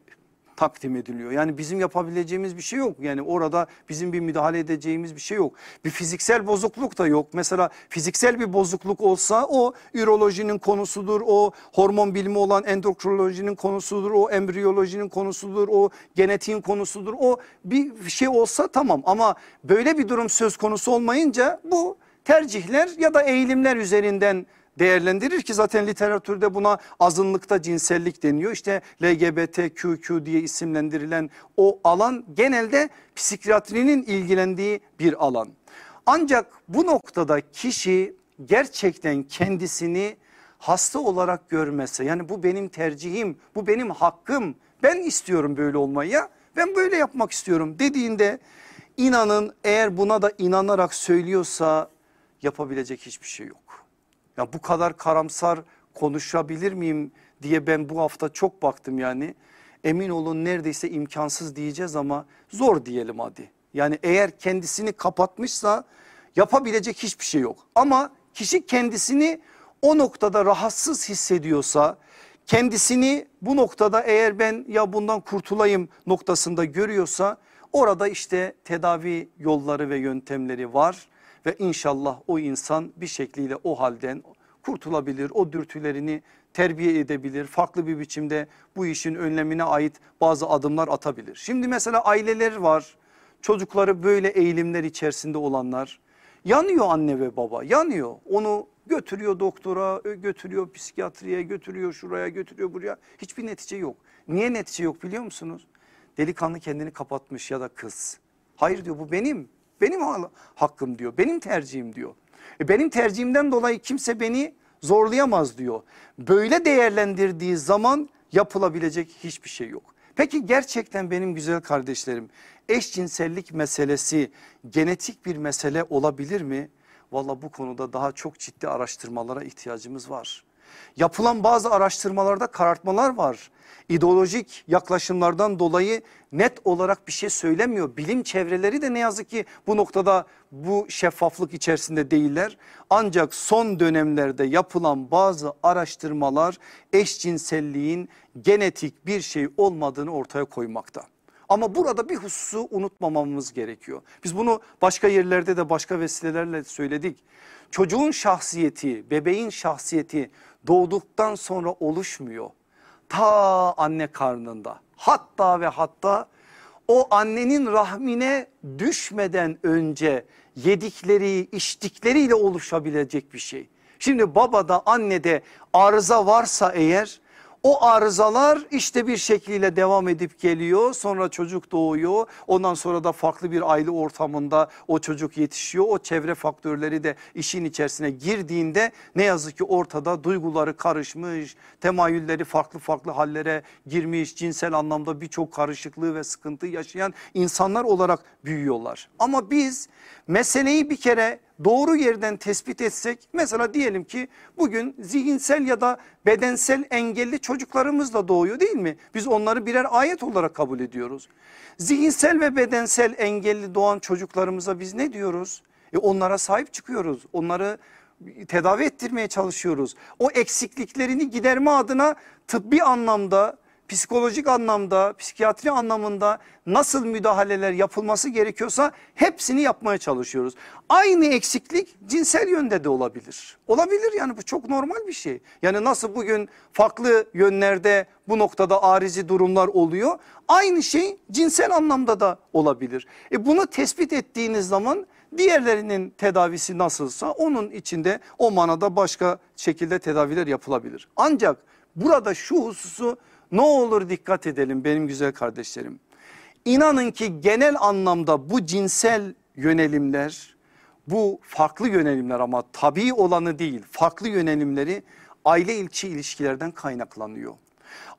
takdim ediliyor. Yani bizim yapabileceğimiz bir şey yok. Yani orada bizim bir müdahale edeceğimiz bir şey yok. Bir fiziksel bozukluk da yok. Mesela fiziksel bir bozukluk olsa o ürolojinin konusudur. O hormon bilimi olan endokrinolojinin konusudur. O embriyolojinin konusudur. O genetiğin konusudur. O bir şey olsa tamam ama böyle bir durum söz konusu olmayınca bu tercihler ya da eğilimler üzerinden değerlendirir ki zaten literatürde buna azınlıkta cinsellik deniyor. İşte LGBTQQ diye isimlendirilen o alan genelde psikiyatrinin ilgilendiği bir alan. Ancak bu noktada kişi gerçekten kendisini hasta olarak görmese yani bu benim tercihim bu benim hakkım ben istiyorum böyle olmayı ben böyle yapmak istiyorum dediğinde inanın eğer buna da inanarak söylüyorsa yapabilecek hiçbir şey yok. Ya bu kadar karamsar konuşabilir miyim diye ben bu hafta çok baktım yani. Emin olun neredeyse imkansız diyeceğiz ama zor diyelim hadi. Yani eğer kendisini kapatmışsa yapabilecek hiçbir şey yok. Ama kişi kendisini o noktada rahatsız hissediyorsa kendisini bu noktada eğer ben ya bundan kurtulayım noktasında görüyorsa orada işte tedavi yolları ve yöntemleri var ve inşallah o insan bir şekliyle o halden kurtulabilir. O dürtülerini terbiye edebilir. Farklı bir biçimde bu işin önlemine ait bazı adımlar atabilir. Şimdi mesela aileler var. Çocukları böyle eğilimler içerisinde olanlar. Yanıyor anne ve baba yanıyor. Onu götürüyor doktora götürüyor psikiyatriye götürüyor şuraya götürüyor buraya. Hiçbir netice yok. Niye netice yok biliyor musunuz? Delikanlı kendini kapatmış ya da kız. Hayır diyor bu benim. Benim hakkım diyor. Benim tercihim diyor. E benim tercihimden dolayı kimse beni zorlayamaz diyor. Böyle değerlendirdiği zaman yapılabilecek hiçbir şey yok. Peki gerçekten benim güzel kardeşlerim eşcinsellik meselesi genetik bir mesele olabilir mi? Valla bu konuda daha çok ciddi araştırmalara ihtiyacımız var. Yapılan bazı araştırmalarda karartmalar var. İdeolojik yaklaşımlardan dolayı net olarak bir şey söylemiyor. Bilim çevreleri de ne yazık ki bu noktada bu şeffaflık içerisinde değiller. Ancak son dönemlerde yapılan bazı araştırmalar eşcinselliğin genetik bir şey olmadığını ortaya koymakta. Ama burada bir hususu unutmamamız gerekiyor. Biz bunu başka yerlerde de başka vesilelerle söyledik. Çocuğun şahsiyeti, bebeğin şahsiyeti doğduktan sonra oluşmuyor. Ta anne karnında hatta ve hatta o annenin rahmine düşmeden önce yedikleri içtikleriyle oluşabilecek bir şey. Şimdi babada annede arıza varsa eğer o arızalar işte bir şekilde devam edip geliyor. Sonra çocuk doğuyor. Ondan sonra da farklı bir aile ortamında o çocuk yetişiyor. O çevre faktörleri de işin içerisine girdiğinde ne yazık ki ortada duyguları karışmış temayülleri farklı farklı hallere girmiş cinsel anlamda birçok karışıklığı ve sıkıntı yaşayan insanlar olarak büyüyorlar. Ama biz meseleyi bir kere doğru yerden tespit etsek mesela diyelim ki bugün zihinsel ya da bedensel engelli çocuklarımız da doğuyor değil mi? Biz onları birer ayet olarak kabul ediyoruz. Zihinsel ve bedensel engelli doğan çocuklarımıza biz ne diyoruz? E onlara sahip çıkıyoruz. Onları tedavi ettirmeye çalışıyoruz. O eksikliklerini giderme adına tıbbi anlamda psikolojik anlamda, psikiyatri anlamında nasıl müdahaleler yapılması gerekiyorsa hepsini yapmaya çalışıyoruz. Aynı eksiklik cinsel yönde de olabilir. Olabilir yani bu çok normal bir şey. Yani nasıl bugün farklı yönlerde bu noktada arizi durumlar oluyor. Aynı şey cinsel anlamda da olabilir. E bunu tespit ettiğiniz zaman diğerlerinin tedavisi nasılsa onun içinde o manada başka şekilde tedaviler yapılabilir. Ancak burada şu hususu ne olur dikkat edelim benim güzel kardeşlerim. İnanın ki genel anlamda bu cinsel yönelimler bu farklı yönelimler ama tabii olanı değil farklı yönelimleri aile ilçi ilişkilerden kaynaklanıyor.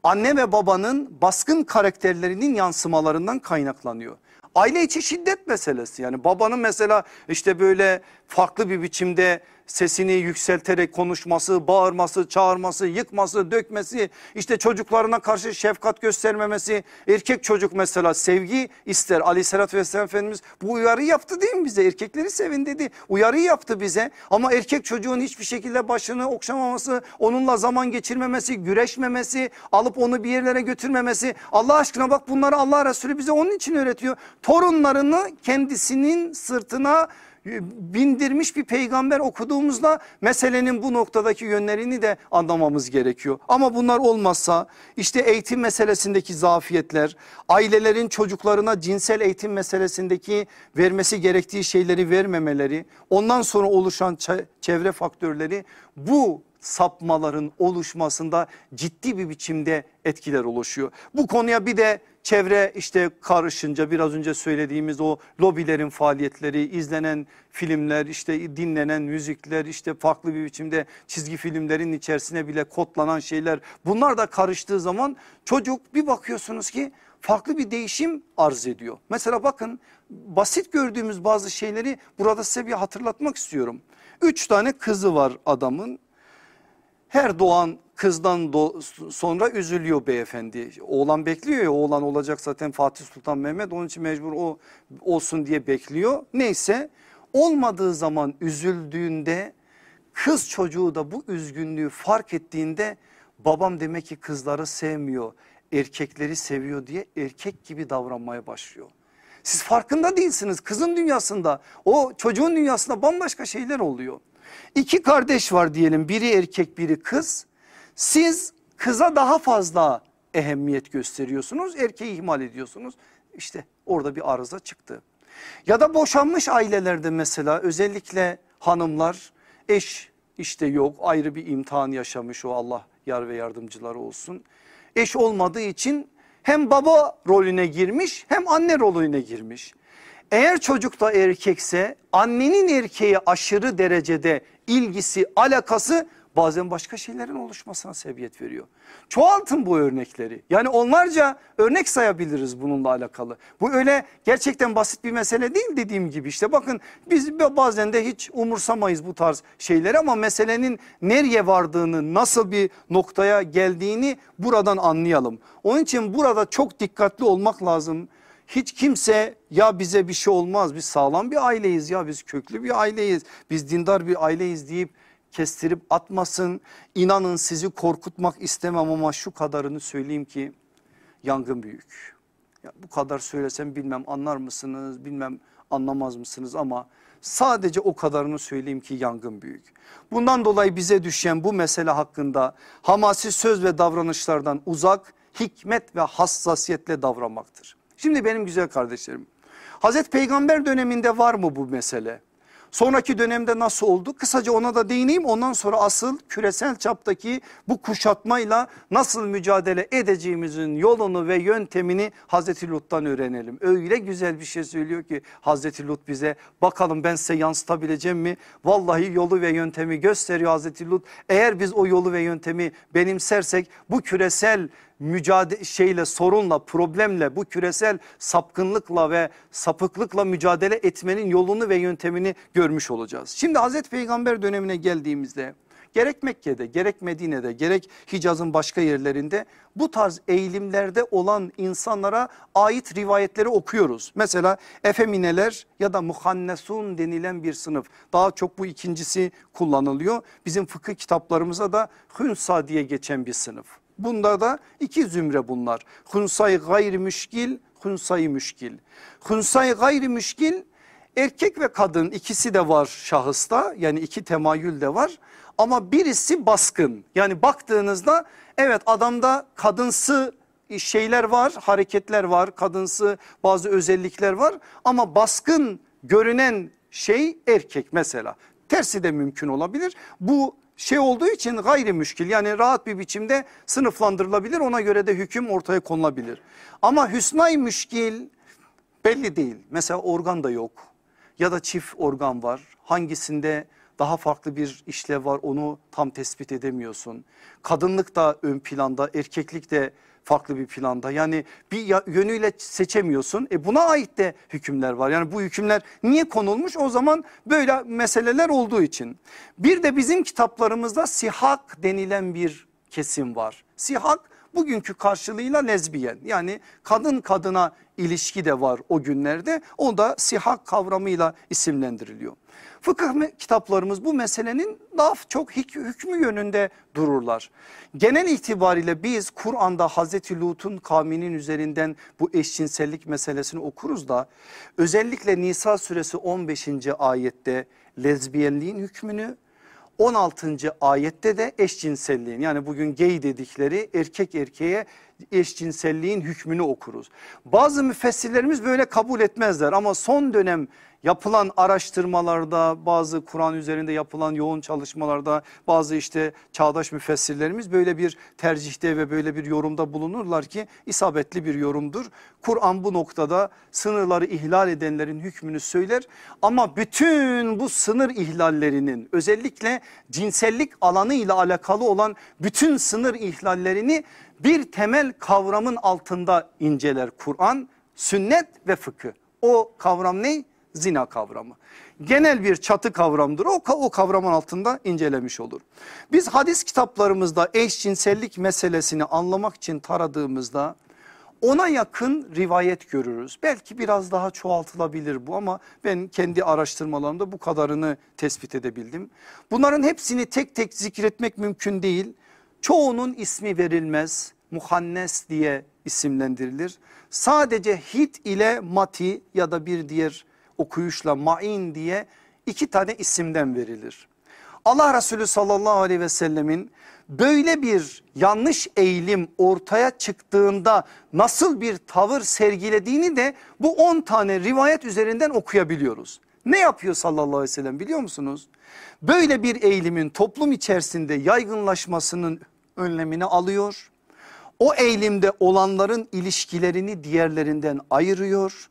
Anne ve babanın baskın karakterlerinin yansımalarından kaynaklanıyor. Aile içi şiddet meselesi yani babanın mesela işte böyle farklı bir biçimde sesini yükselterek konuşması, bağırması, çağırması, yıkması, dökmesi, işte çocuklarına karşı şefkat göstermemesi, erkek çocuk mesela sevgi ister. Aleyhissalatü vesselam Efendimiz bu uyarıyı yaptı değil mi bize? Erkekleri sevin dedi. Uyarıyı yaptı bize ama erkek çocuğun hiçbir şekilde başını okşamaması, onunla zaman geçirmemesi, güreşmemesi, alıp onu bir yerlere götürmemesi. Allah aşkına bak bunları Allah Resulü bize onun için öğretiyor. Torunlarını kendisinin sırtına bindirmiş bir peygamber okuduğumuzda meselenin bu noktadaki yönlerini de anlamamız gerekiyor. Ama bunlar olmazsa işte eğitim meselesindeki zafiyetler, ailelerin çocuklarına cinsel eğitim meselesindeki vermesi gerektiği şeyleri vermemeleri, ondan sonra oluşan çevre faktörleri bu sapmaların oluşmasında ciddi bir biçimde etkiler oluşuyor. Bu konuya bir de çevre işte karışınca biraz önce söylediğimiz o lobilerin faaliyetleri, izlenen filmler, işte dinlenen müzikler, işte farklı bir biçimde çizgi filmlerin içerisine bile kodlanan şeyler bunlar da karıştığı zaman çocuk bir bakıyorsunuz ki farklı bir değişim arz ediyor. Mesela bakın basit gördüğümüz bazı şeyleri burada size bir hatırlatmak istiyorum. Üç tane kızı var adamın her doğan kızdan do sonra üzülüyor beyefendi. Oğlan bekliyor ya oğlan olacak zaten Fatih Sultan Mehmet onun için mecbur o olsun diye bekliyor. Neyse olmadığı zaman üzüldüğünde kız çocuğu da bu üzgünlüğü fark ettiğinde babam demek ki kızları sevmiyor erkekleri seviyor diye erkek gibi davranmaya başlıyor. Siz farkında değilsiniz kızın dünyasında o çocuğun dünyasında bambaşka şeyler oluyor. İki kardeş var diyelim biri erkek biri kız. Siz kıza daha fazla ehemmiyet gösteriyorsunuz erkeği ihmal ediyorsunuz. İşte orada bir arıza çıktı. Ya da boşanmış ailelerde mesela özellikle hanımlar eş işte yok ayrı bir imtihan yaşamış o Allah yar ve yardımcıları olsun. Eş olmadığı için hem baba rolüne girmiş hem anne rolüne girmiş. Eğer çocuk da erkekse annenin erkeğe aşırı derecede ilgisi alakası bazen başka şeylerin oluşmasına sebebiyet veriyor. Çoğaltın bu örnekleri yani onlarca örnek sayabiliriz bununla alakalı. Bu öyle gerçekten basit bir mesele değil dediğim gibi işte bakın biz bazen de hiç umursamayız bu tarz şeyleri ama meselenin nereye vardığını nasıl bir noktaya geldiğini buradan anlayalım. Onun için burada çok dikkatli olmak lazım hiç kimse ya bize bir şey olmaz biz sağlam bir aileyiz ya biz köklü bir aileyiz biz dindar bir aileyiz deyip kestirip atmasın. İnanın sizi korkutmak istemem ama şu kadarını söyleyeyim ki yangın büyük. Ya bu kadar söylesem bilmem anlar mısınız bilmem anlamaz mısınız ama sadece o kadarını söyleyeyim ki yangın büyük. Bundan dolayı bize düşen bu mesele hakkında hamasi söz ve davranışlardan uzak hikmet ve hassasiyetle davranmaktır. Şimdi benim güzel kardeşlerim Hazreti Peygamber döneminde var mı bu mesele? Sonraki dönemde nasıl oldu? Kısaca ona da değineyim. Ondan sonra asıl küresel çaptaki bu kuşatmayla nasıl mücadele edeceğimizin yolunu ve yöntemini Hazreti Lut'tan öğrenelim. Öyle güzel bir şey söylüyor ki Hazreti Lut bize bakalım ben size yansıtabileceğim mi? Vallahi yolu ve yöntemi gösteriyor Hazreti Lut. Eğer biz o yolu ve yöntemi benimsersek bu küresel mücadele şeyle sorunla problemle bu küresel sapkınlıkla ve sapıklıkla mücadele etmenin yolunu ve yöntemini görmüş olacağız. Şimdi Hazreti Peygamber dönemine geldiğimizde gerek Mekke'de gerek Medine'de gerek Hicaz'ın başka yerlerinde bu tarz eğilimlerde olan insanlara ait rivayetleri okuyoruz. Mesela efemineler ya da muhannesun denilen bir sınıf daha çok bu ikincisi kullanılıyor. Bizim fıkıh kitaplarımıza da hünsa diye geçen bir sınıf. Bunda da iki zümre bunlar. Hunsay gayri müşkil, hunsay müşkil. Hunsay gayri müşkil erkek ve kadın ikisi de var şahısta yani iki temayül de var. Ama birisi baskın yani baktığınızda evet adamda kadınsı şeyler var hareketler var kadınsı bazı özellikler var ama baskın görünen şey erkek mesela. Tersi de mümkün olabilir. Bu şey olduğu için gayri müşkil yani rahat bir biçimde sınıflandırılabilir ona göre de hüküm ortaya konulabilir. Ama hüsnay müşkil belli değil mesela organ da yok ya da çift organ var hangisinde daha farklı bir işlev var onu tam tespit edemiyorsun. Kadınlık da ön planda erkeklik de farklı bir planda yani bir yönüyle seçemiyorsun. E buna ait de hükümler var yani bu hükümler niye konulmuş o zaman böyle meseleler olduğu için. Bir de bizim kitaplarımızda sihak denilen bir kesim var. Sihak bugünkü karşılığıyla lezbiyen yani kadın kadına ilişki de var o günlerde o da sihak kavramıyla isimlendiriliyor. Fıkıh kitaplarımız bu meselenin daha çok hükmü yönünde dururlar. Genel itibariyle biz Kur'an'da Hazreti Lut'un kavminin üzerinden bu eşcinsellik meselesini okuruz da özellikle Nisa suresi 15. ayette lezbiyenliğin hükmünü 16. ayette de eşcinselliğin yani bugün gay dedikleri erkek erkeğe eşcinselliğin hükmünü okuruz. Bazı müfessirlerimiz böyle kabul etmezler ama son dönem yapılan araştırmalarda bazı Kur'an üzerinde yapılan yoğun çalışmalarda bazı işte çağdaş müfessirlerimiz böyle bir tercihte ve böyle bir yorumda bulunurlar ki isabetli bir yorumdur. Kur'an bu noktada sınırları ihlal edenlerin hükmünü söyler ama bütün bu sınır ihlallerinin özellikle cinsellik alanı ile alakalı olan bütün sınır ihlallerini bir temel kavramın altında inceler Kur'an, sünnet ve fıkıh. O kavram ne? Zina kavramı. Genel bir çatı kavramdır. O, o kavramın altında incelemiş olur. Biz hadis kitaplarımızda eşcinsellik meselesini anlamak için taradığımızda ona yakın rivayet görürüz. Belki biraz daha çoğaltılabilir bu ama ben kendi araştırmalarımda bu kadarını tespit edebildim. Bunların hepsini tek tek zikretmek mümkün değil. Çoğunun ismi verilmez. Muhannes diye isimlendirilir. Sadece hit ile mati ya da bir diğer okuyuşla ma'in diye iki tane isimden verilir. Allah Resulü sallallahu aleyhi ve sellemin böyle bir yanlış eğilim ortaya çıktığında nasıl bir tavır sergilediğini de bu 10 tane rivayet üzerinden okuyabiliyoruz. Ne yapıyor sallallahu aleyhi ve sellem biliyor musunuz? Böyle bir eğilimin toplum içerisinde yaygınlaşmasının önlemini alıyor. O eğilimde olanların ilişkilerini diğerlerinden ayırıyor.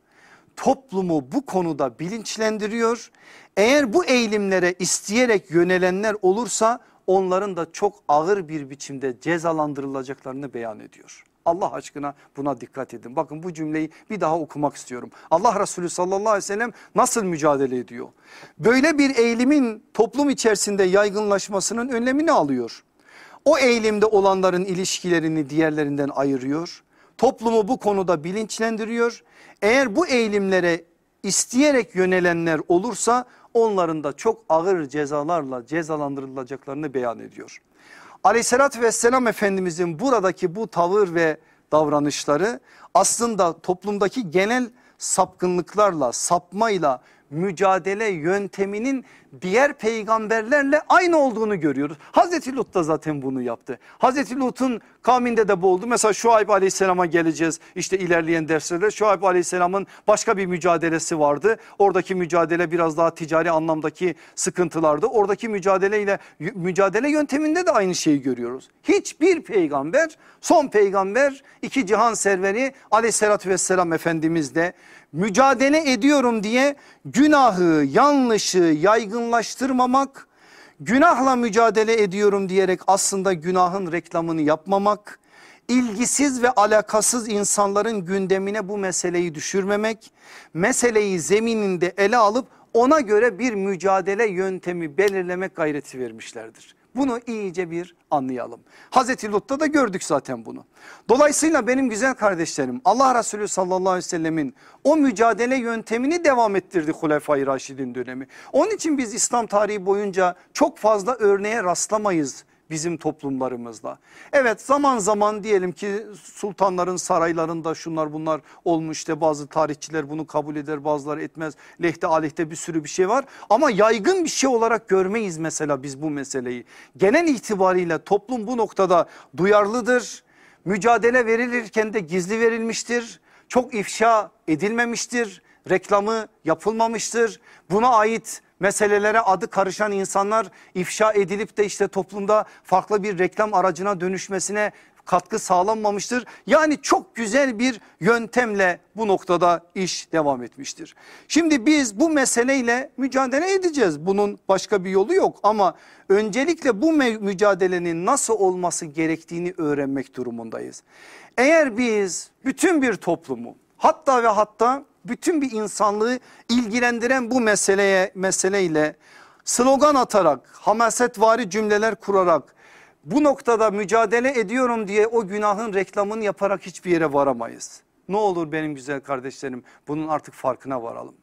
Toplumu bu konuda bilinçlendiriyor. Eğer bu eğilimlere isteyerek yönelenler olursa onların da çok ağır bir biçimde cezalandırılacaklarını beyan ediyor. Allah aşkına buna dikkat edin. Bakın bu cümleyi bir daha okumak istiyorum. Allah Resulü sallallahu aleyhi ve sellem nasıl mücadele ediyor? Böyle bir eğilimin toplum içerisinde yaygınlaşmasının önlemini alıyor. O eğilimde olanların ilişkilerini diğerlerinden ayırıyor. Toplumu bu konuda bilinçlendiriyor. Eğer bu eğilimlere isteyerek yönelenler olursa onların da çok ağır cezalarla cezalandırılacaklarını beyan ediyor. Aleyhissalatü vesselam Efendimizin buradaki bu tavır ve davranışları aslında toplumdaki genel sapkınlıklarla sapmayla mücadele yönteminin diğer peygamberlerle aynı olduğunu görüyoruz. Hazreti Lut da zaten bunu yaptı. Hazreti Lut'un kavminde de bu oldu. Mesela Şuayb aleyhisselama geleceğiz işte ilerleyen derslerde. Şuayb aleyhisselamın başka bir mücadelesi vardı. Oradaki mücadele biraz daha ticari anlamdaki sıkıntılardı. Oradaki mücadeleyle mücadele yönteminde de aynı şeyi görüyoruz. Hiçbir peygamber son peygamber iki cihan serveri aleyhissalatü vesselam efendimiz de mücadele ediyorum diye günahı yanlışı yaygınlaştırmamak günahla mücadele ediyorum diyerek aslında günahın reklamını yapmamak ilgisiz ve alakasız insanların gündemine bu meseleyi düşürmemek meseleyi zemininde ele alıp ona göre bir mücadele yöntemi belirlemek gayreti vermişlerdir. Bunu iyice bir anlayalım. Hazreti Lut'ta da gördük zaten bunu. Dolayısıyla benim güzel kardeşlerim Allah Resulü sallallahu aleyhi ve sellemin o mücadele yöntemini devam ettirdi Hulefai Raşidin dönemi. Onun için biz İslam tarihi boyunca çok fazla örneğe rastlamayız bizim toplumlarımızda. Evet zaman zaman diyelim ki sultanların saraylarında şunlar bunlar olmuş işte bazı tarihçiler bunu kabul eder bazıları etmez. Lehte aleyhte bir sürü bir şey var ama yaygın bir şey olarak görmeyiz mesela biz bu meseleyi. Genel itibariyle toplum bu noktada duyarlıdır. Mücadele verilirken de gizli verilmiştir. Çok ifşa edilmemiştir. Reklamı yapılmamıştır. Buna ait meselelere adı karışan insanlar ifşa edilip de işte toplumda farklı bir reklam aracına dönüşmesine katkı sağlanmamıştır. Yani çok güzel bir yöntemle bu noktada iş devam etmiştir. Şimdi biz bu meseleyle mücadele edeceğiz. Bunun başka bir yolu yok ama öncelikle bu mücadelenin nasıl olması gerektiğini öğrenmek durumundayız. Eğer biz bütün bir toplumu hatta ve hatta bütün bir insanlığı ilgilendiren bu meseleye meseleyle slogan atarak hamasetvari cümleler kurarak bu noktada mücadele ediyorum diye o günahın reklamını yaparak hiçbir yere varamayız. Ne olur benim güzel kardeşlerim bunun artık farkına varalım.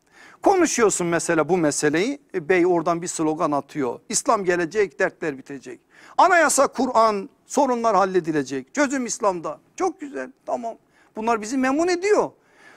Konuşuyorsun mesela bu meseleyi e, bey oradan bir slogan atıyor. İslam gelecek dertler bitecek. Anayasa Kur'an sorunlar halledilecek. Çözüm İslam'da çok güzel tamam bunlar bizi memnun ediyor.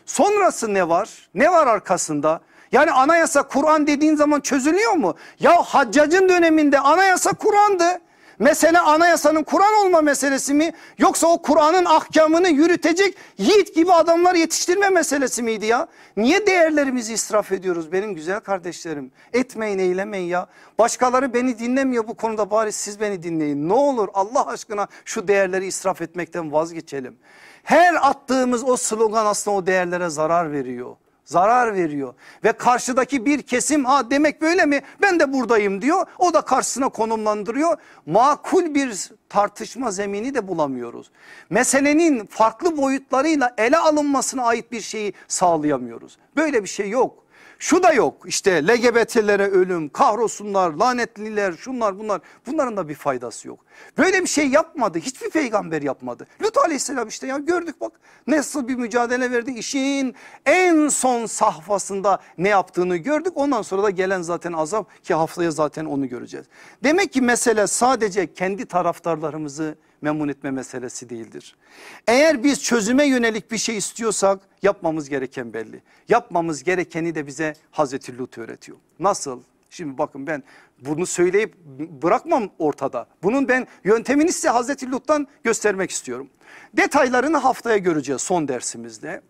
Sonrası ne var? Ne var arkasında? Yani anayasa Kur'an dediğin zaman çözülüyor mu? Ya Haccac'ın döneminde anayasa Kur'an'dı. Mesele anayasanın Kur'an olma meselesi mi? Yoksa o Kur'an'ın ahkamını yürütecek yiğit gibi adamlar yetiştirme meselesi miydi ya? Niye değerlerimizi israf ediyoruz benim güzel kardeşlerim? Etmeyin eylemeyin ya. Başkaları beni dinlemiyor bu konuda bari siz beni dinleyin. Ne olur Allah aşkına şu değerleri israf etmekten vazgeçelim. Her attığımız o slogan aslında o değerlere zarar veriyor. Zarar veriyor ve karşıdaki bir kesim ha demek böyle mi ben de buradayım diyor. O da karşısına konumlandırıyor. Makul bir tartışma zemini de bulamıyoruz. Meselenin farklı boyutlarıyla ele alınmasına ait bir şeyi sağlayamıyoruz. Böyle bir şey yok. Şu da yok işte LGBT'lere ölüm, kahrolsunlar, lanetliler, şunlar bunlar. Bunların da bir faydası yok. Böyle bir şey yapmadı. Hiçbir peygamber yapmadı. Lut aleyhisselam işte ya gördük bak nasıl bir mücadele verdi. İşin en son sahfasında ne yaptığını gördük. Ondan sonra da gelen zaten azap ki haftaya zaten onu göreceğiz. Demek ki mesele sadece kendi taraftarlarımızı memnun etme meselesi değildir. Eğer biz çözüme yönelik bir şey istiyorsak yapmamız gereken belli. Yapmamız gerekeni de bize Hazreti Lut öğretiyor. Nasıl? Şimdi bakın ben bunu söyleyip bırakmam ortada. Bunun ben yöntemini size Hazreti Lut'tan göstermek istiyorum. Detaylarını haftaya göreceğiz son dersimizde.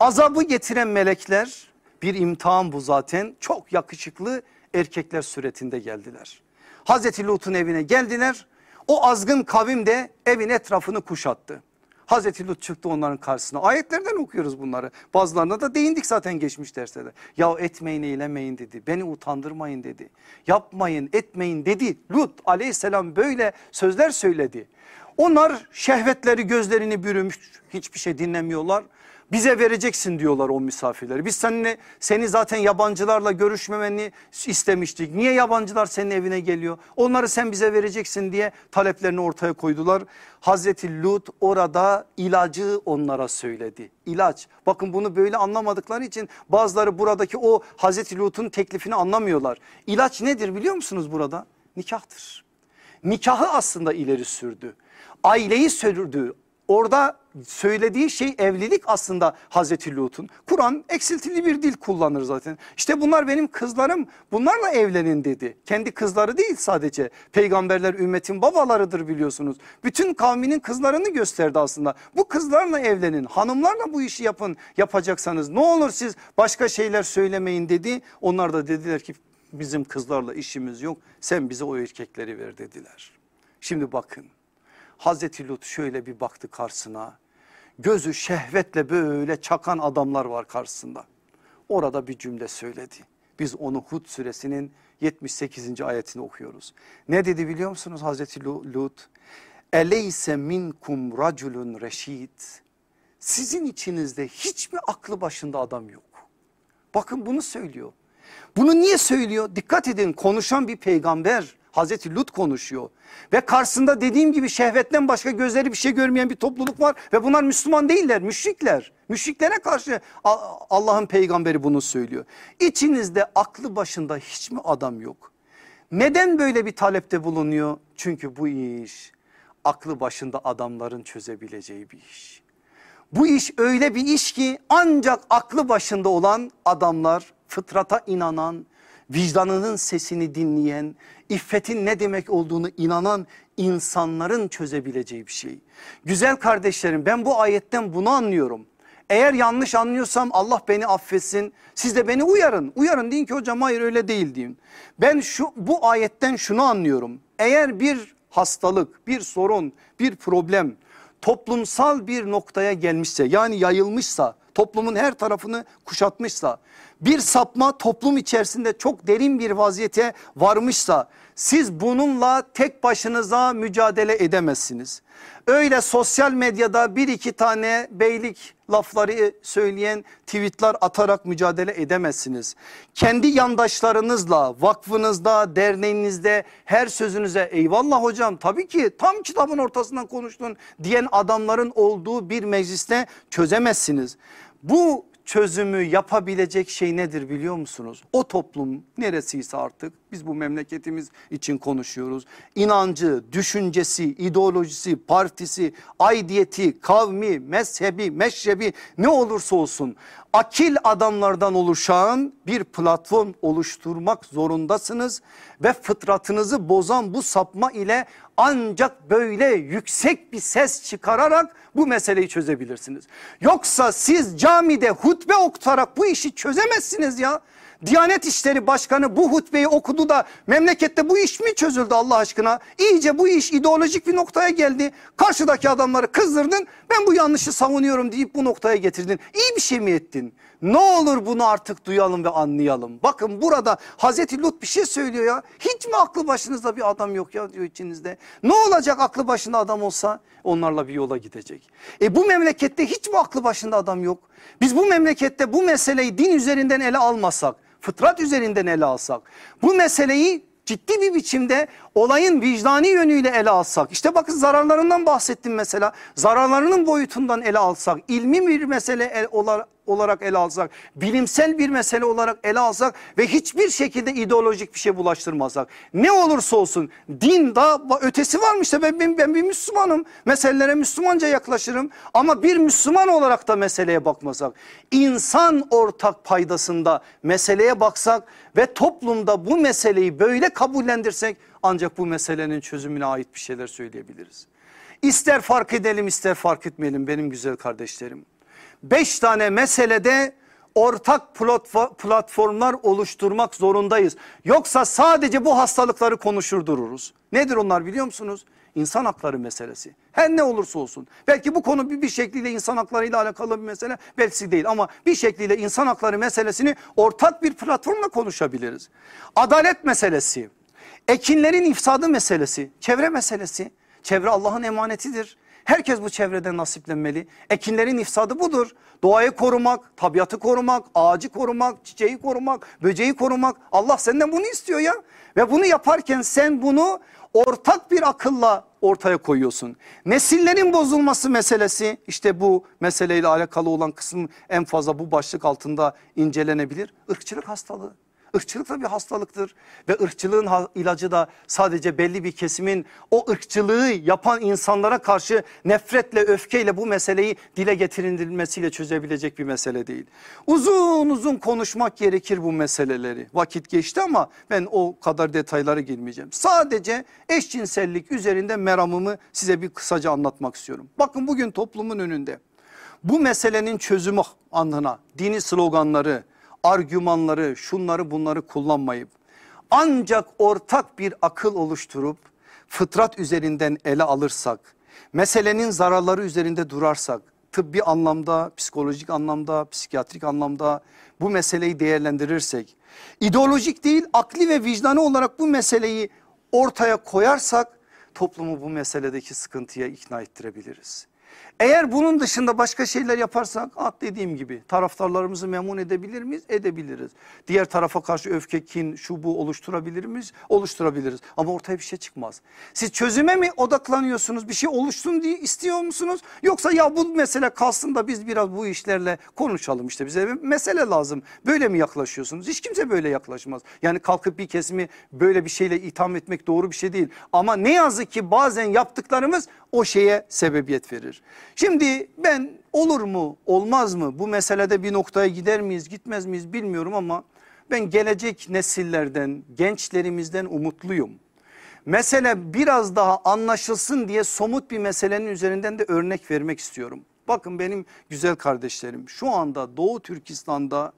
Azabı getiren melekler bir imtihan bu zaten çok yakışıklı erkekler suretinde geldiler. Hazreti Lut'un evine geldiler o azgın kavim de evin etrafını kuşattı. Hazreti Lut çıktı onların karşısına. Ayetlerden okuyoruz bunları. Bazılarına da değindik zaten geçmiş derslerde. Ya etmeyin eylemeyin dedi. Beni utandırmayın dedi. Yapmayın etmeyin dedi. Lut aleyhisselam böyle sözler söyledi. Onlar şehvetleri gözlerini bürümüş hiçbir şey dinlemiyorlar bize vereceksin diyorlar o misafirleri. Biz seninle seni zaten yabancılarla görüşmemeni istemiştik. Niye yabancılar senin evine geliyor? Onları sen bize vereceksin diye taleplerini ortaya koydular. Hazreti Lut orada ilacı onlara söyledi. İlaç. Bakın bunu böyle anlamadıkları için bazıları buradaki o Hazreti Lut'un teklifini anlamıyorlar. İlaç nedir biliyor musunuz burada? Nikahtır. Nikahı aslında ileri sürdü. Aileyi sürdü. Orada söylediği şey evlilik aslında Hazreti Lut'un. Kur'an eksiltili bir dil kullanır zaten. İşte bunlar benim kızlarım bunlarla evlenin dedi. Kendi kızları değil sadece. Peygamberler ümmetin babalarıdır biliyorsunuz. Bütün kavminin kızlarını gösterdi aslında. Bu kızlarla evlenin hanımlarla bu işi yapın yapacaksanız ne olur siz başka şeyler söylemeyin dedi. Onlar da dediler ki bizim kızlarla işimiz yok sen bize o erkekleri ver dediler. Şimdi bakın Hazreti Lut şöyle bir baktı karşısına. Gözü şehvetle böyle çakan adamlar var karşısında. Orada bir cümle söyledi. Biz onu Hud suresinin 78. ayetini okuyoruz. Ne dedi biliyor musunuz Hazreti Lut? Eleyse minkum raculun reşid. Sizin içinizde hiç mi aklı başında adam yok? Bakın bunu söylüyor. Bunu niye söylüyor? Dikkat edin konuşan bir peygamber Hazreti Lut konuşuyor. Ve karşısında dediğim gibi şehvetten başka gözleri bir şey görmeyen bir topluluk var. Ve bunlar Müslüman değiller müşrikler. Müşriklere karşı Allah'ın peygamberi bunu söylüyor. İçinizde aklı başında hiç mi adam yok? Neden böyle bir talepte bulunuyor? Çünkü bu iş aklı başında adamların çözebileceği bir iş. Bu iş öyle bir iş ki ancak aklı başında olan adamlar fıtrata inanan, vicdanının sesini dinleyen, iffetin ne demek olduğunu inanan insanların çözebileceği bir şey. Güzel kardeşlerim ben bu ayetten bunu anlıyorum. Eğer yanlış anlıyorsam Allah beni affetsin. Siz de beni uyarın. Uyarın deyin ki hocam hayır öyle değil deyin. Ben şu bu ayetten şunu anlıyorum. Eğer bir hastalık, bir sorun, bir problem toplumsal bir noktaya gelmişse yani yayılmışsa toplumun her tarafını kuşatmışsa bir sapma toplum içerisinde çok derin bir vaziyete varmışsa siz bununla tek başınıza mücadele edemezsiniz. Öyle sosyal medyada bir iki tane beylik lafları söyleyen tweetler atarak mücadele edemezsiniz. Kendi yandaşlarınızla vakfınızda derneğinizde her sözünüze eyvallah hocam tabii ki tam kitabın ortasından konuştun diyen adamların olduğu bir mecliste çözemezsiniz. Bu çözümü yapabilecek şey nedir biliyor musunuz? O toplum neresiyse artık biz bu memleketimiz için konuşuyoruz. İnancı, düşüncesi, ideolojisi, partisi, aidiyeti, kavmi, mezhebi, meşrebi ne olursa olsun akil adamlardan oluşan bir platform oluşturmak zorundasınız ve fıtratınızı bozan bu sapma ile ancak böyle yüksek bir ses çıkararak bu meseleyi çözebilirsiniz. Yoksa siz camide hutbe okutarak bu işi çözemezsiniz ya. Diyanet İşleri Başkanı bu hutbeyi okudu da memlekette bu iş mi çözüldü Allah aşkına? İyice bu iş ideolojik bir noktaya geldi. Karşıdaki adamları kızdırdın ben bu yanlışı savunuyorum deyip bu noktaya getirdin. İyi bir şey mi ettin? Ne olur bunu artık duyalım ve anlayalım. Bakın burada Hazreti Lut bir şey söylüyor ya. Hiç mi aklı başınızda bir adam yok ya diyor içinizde. Ne olacak aklı başında adam olsa onlarla bir yola gidecek. E bu memlekette hiç mi aklı başında adam yok? Biz bu memlekette bu meseleyi din üzerinden ele almasak fıtrat üzerinden ele alsak bu meseleyi ciddi bir biçimde olayın vicdani yönüyle ele alsak işte bakın zararlarından bahsettim mesela zararlarının boyutundan ele alsak ilmi bir mesele olarak ele alsak, bilimsel bir mesele olarak ele alsak ve hiçbir şekilde ideolojik bir şey bulaştırmasak. Ne olursa olsun din daha ötesi varmış da ben, ben, ben bir Müslümanım. Meselelere Müslümanca yaklaşırım ama bir Müslüman olarak da meseleye bakmasak. insan ortak paydasında meseleye baksak ve toplumda bu meseleyi böyle kabullendirsek ancak bu meselenin çözümüne ait bir şeyler söyleyebiliriz. İster fark edelim ister fark etmeyelim benim güzel kardeşlerim beş tane meselede ortak platformlar oluşturmak zorundayız. Yoksa sadece bu hastalıkları konuşur dururuz. Nedir onlar biliyor musunuz? İnsan hakları meselesi. Her ne olursa olsun. Belki bu konu bir, bir şekliyle insan haklarıyla alakalı bir mesele belki değil ama bir şekliyle insan hakları meselesini ortak bir platformla konuşabiliriz. Adalet meselesi, ekinlerin ifsadı meselesi, çevre meselesi. Çevre Allah'ın emanetidir. Herkes bu çevreden nasiplenmeli. Ekinlerin ifsadı budur. Doğayı korumak, tabiatı korumak, ağacı korumak, çiçeği korumak, böceği korumak. Allah senden bunu istiyor ya. Ve bunu yaparken sen bunu ortak bir akılla ortaya koyuyorsun. Nesillerin bozulması meselesi işte bu meseleyle alakalı olan kısım en fazla bu başlık altında incelenebilir. Irkçılık hastalığı. Irkçılık da bir hastalıktır ve ırkçılığın ilacı da sadece belli bir kesimin o ırkçılığı yapan insanlara karşı nefretle öfkeyle bu meseleyi dile getirilmesiyle çözebilecek bir mesele değil. Uzun uzun konuşmak gerekir bu meseleleri vakit geçti ama ben o kadar detaylara girmeyeceğim. Sadece eşcinsellik üzerinde meramımı size bir kısaca anlatmak istiyorum. Bakın bugün toplumun önünde bu meselenin çözümü anına dini sloganları argümanları şunları bunları kullanmayıp ancak ortak bir akıl oluşturup fıtrat üzerinden ele alırsak meselenin zararları üzerinde durarsak tıbbi anlamda psikolojik anlamda psikiyatrik anlamda bu meseleyi değerlendirirsek ideolojik değil akli ve vicdanı olarak bu meseleyi ortaya koyarsak toplumu bu meseledeki sıkıntıya ikna ettirebiliriz. Eğer bunun dışında başka şeyler yaparsak at dediğim gibi taraftarlarımızı memnun edebilir miyiz? Edebiliriz. Diğer tarafa karşı öfke, kin, şu bu oluşturabilir miyiz? Oluşturabiliriz ama ortaya bir şey çıkmaz. Siz çözüme mi odaklanıyorsunuz? Bir şey oluşsun diye istiyor musunuz? Yoksa ya bu mesele kalsın da biz biraz bu işlerle konuşalım işte bize bir mesele lazım. Böyle mi yaklaşıyorsunuz? Hiç kimse böyle yaklaşmaz. Yani kalkıp bir kesimi böyle bir şeyle itham etmek doğru bir şey değil. Ama ne yazık ki bazen yaptıklarımız o şeye sebebiyet verir. Şimdi ben olur mu olmaz mı bu meselede bir noktaya gider miyiz gitmez miyiz bilmiyorum ama ben gelecek nesillerden gençlerimizden umutluyum. Mesele biraz daha anlaşılsın diye somut bir meselenin üzerinden de örnek vermek istiyorum. Bakın benim güzel kardeşlerim şu anda Doğu Türkistan'da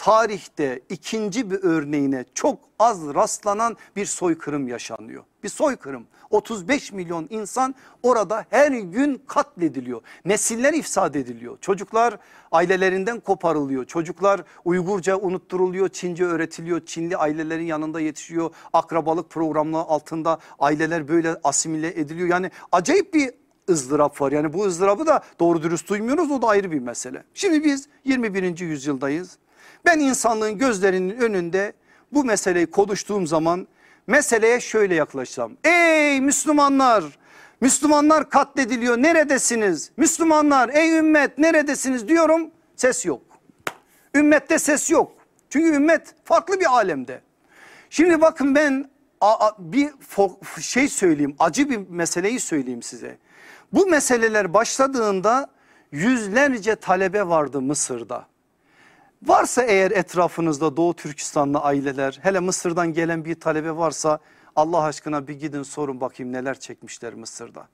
tarihte ikinci bir örneğine çok az rastlanan bir soykırım yaşanıyor. Bir soykırım 35 milyon insan orada her gün katlediliyor. Nesiller ifsad ediliyor. Çocuklar ailelerinden koparılıyor. Çocuklar Uygurca unutturuluyor, Çince öğretiliyor. Çinli ailelerin yanında yetişiyor. Akrabalık programları altında aileler böyle asimile ediliyor. Yani acayip bir ızdırap var. Yani bu ızdırabı da doğru dürüst duymuyoruz o da ayrı bir mesele. Şimdi biz 21. yüzyıldayız. Ben insanlığın gözlerinin önünde bu meseleyi konuştuğum zaman meseleye şöyle yaklaşacağım. Ey Müslümanlar Müslümanlar katlediliyor neredesiniz? Müslümanlar ey ümmet neredesiniz diyorum ses yok. Ümmette ses yok. Çünkü ümmet farklı bir alemde. Şimdi bakın ben bir şey söyleyeyim acı bir meseleyi söyleyeyim size. Bu meseleler başladığında yüzlerce talebe vardı Mısır'da. Varsa eğer etrafınızda Doğu Türkistanlı aileler hele Mısır'dan gelen bir talebe varsa Allah aşkına bir gidin sorun bakayım neler çekmişler Mısır'da.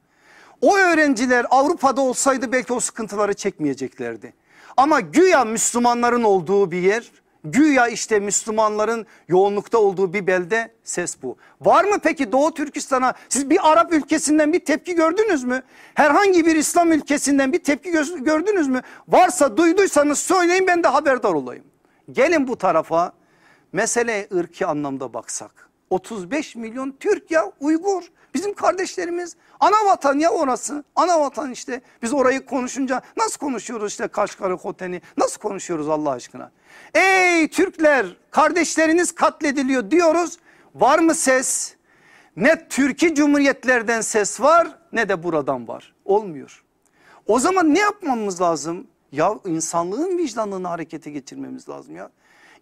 O öğrenciler Avrupa'da olsaydı belki o sıkıntıları çekmeyeceklerdi. Ama güya Müslümanların olduğu bir yer Güya işte Müslümanların yoğunlukta olduğu bir belde ses bu. Var mı peki Doğu Türkistan'a siz bir Arap ülkesinden bir tepki gördünüz mü? Herhangi bir İslam ülkesinden bir tepki gördünüz mü? Varsa duyduysanız söyleyin ben de haberdar olayım. Gelin bu tarafa mesele ırki anlamda baksak. 35 milyon Türk ya Uygur bizim kardeşlerimiz ana vatan ya orası ana vatan işte biz orayı konuşunca nasıl konuşuyoruz işte Kaşgarı Koteni nasıl konuşuyoruz Allah aşkına. Ey Türkler kardeşleriniz katlediliyor diyoruz var mı ses ne Türkiye Cumhuriyetlerden ses var ne de buradan var olmuyor. O zaman ne yapmamız lazım? Ya insanlığın vicdanını harekete geçirmemiz lazım ya.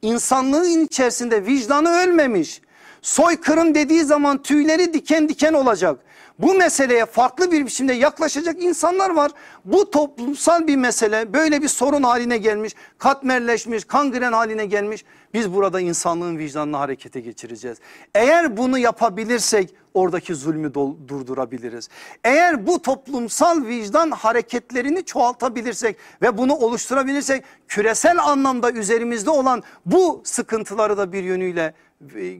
İnsanlığın içerisinde vicdanı ölmemiş soykırım dediği zaman tüyleri diken diken olacak. Bu meseleye farklı bir biçimde yaklaşacak insanlar var. Bu toplumsal bir mesele böyle bir sorun haline gelmiş, katmerleşmiş, kangren haline gelmiş. Biz burada insanlığın vicdanını harekete geçireceğiz. Eğer bunu yapabilirsek oradaki zulmü durdurabiliriz. Eğer bu toplumsal vicdan hareketlerini çoğaltabilirsek ve bunu oluşturabilirsek küresel anlamda üzerimizde olan bu sıkıntıları da bir yönüyle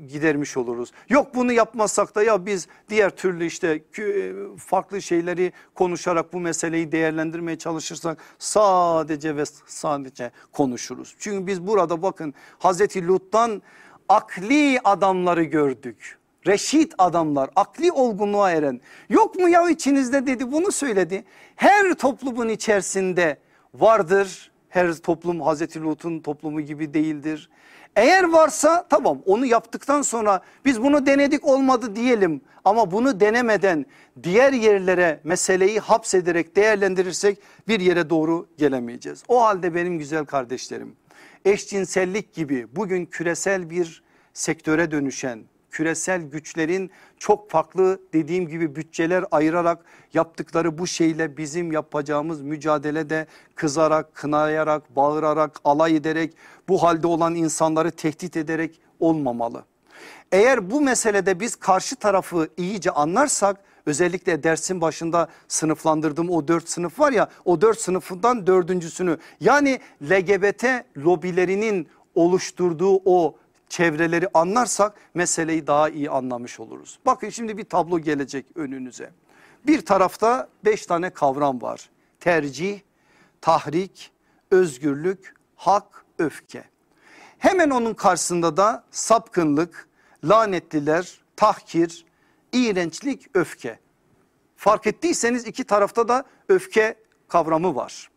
gidermiş oluruz. Yok bunu yapmazsak da ya biz diğer türlü işte e, farklı şeyleri konuşarak bu meseleyi değerlendirmeye çalışırsak sadece ve sadece konuşuruz. Çünkü biz burada bakın Hazreti Lut'tan akli adamları gördük. Reşit adamlar akli olgunluğa eren yok mu ya içinizde dedi bunu söyledi. Her toplumun içerisinde vardır her toplum Hazreti Lut'un toplumu gibi değildir. Eğer varsa tamam onu yaptıktan sonra biz bunu denedik olmadı diyelim. Ama bunu denemeden diğer yerlere meseleyi hapsederek değerlendirirsek bir yere doğru gelemeyeceğiz. O halde benim güzel kardeşlerim eşcinsellik gibi bugün küresel bir sektöre dönüşen küresel güçlerin çok farklı dediğim gibi bütçeler ayırarak yaptıkları bu şeyle bizim yapacağımız mücadelede kızarak, kınayarak, bağırarak, alay ederek bu halde olan insanları tehdit ederek olmamalı. Eğer bu meselede biz karşı tarafı iyice anlarsak özellikle dersin başında sınıflandırdığım o dört sınıf var ya o dört sınıfından dördüncüsünü yani LGBT lobilerinin oluşturduğu o çevreleri anlarsak meseleyi daha iyi anlamış oluruz. Bakın şimdi bir tablo gelecek önünüze. Bir tarafta beş tane kavram var. Tercih, tahrik, özgürlük, hak, öfke. Hemen onun karşısında da sapkınlık, lanetliler, tahkir, iğrençlik, öfke. Fark ettiyseniz iki tarafta da öfke kavramı var.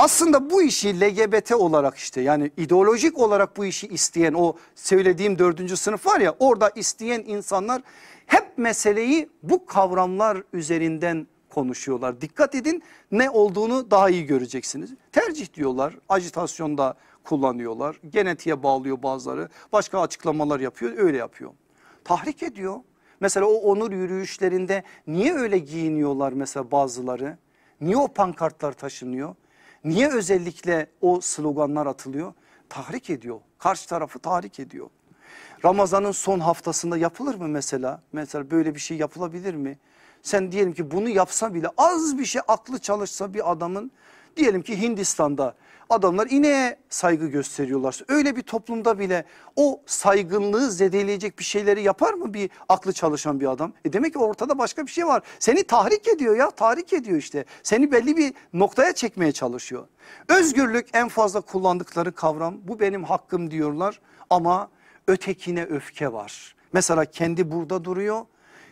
Aslında bu işi LGBT olarak işte yani ideolojik olarak bu işi isteyen o söylediğim dördüncü sınıf var ya orada isteyen insanlar hep meseleyi bu kavramlar üzerinden konuşuyorlar. Dikkat edin ne olduğunu daha iyi göreceksiniz. Tercih diyorlar ajitasyonda kullanıyorlar genetiğe bağlıyor bazıları başka açıklamalar yapıyor öyle yapıyor. Tahrik ediyor mesela o onur yürüyüşlerinde niye öyle giyiniyorlar mesela bazıları niye o pankartlar taşınıyor niye özellikle o sloganlar atılıyor tahrik ediyor karşı tarafı tahrik ediyor. Ramazanın son haftasında yapılır mı mesela? Mesela böyle bir şey yapılabilir mi? Sen diyelim ki bunu yapsa bile az bir şey aklı çalışsa bir adamın diyelim ki Hindistan'da adamlar ineğe saygı gösteriyorlar. Öyle bir toplumda bile o saygınlığı zedeleyecek bir şeyleri yapar mı bir aklı çalışan bir adam? E demek ki ortada başka bir şey var. Seni tahrik ediyor ya tahrik ediyor işte. Seni belli bir noktaya çekmeye çalışıyor. Özgürlük en fazla kullandıkları kavram bu benim hakkım diyorlar ama ötekine öfke var. Mesela kendi burada duruyor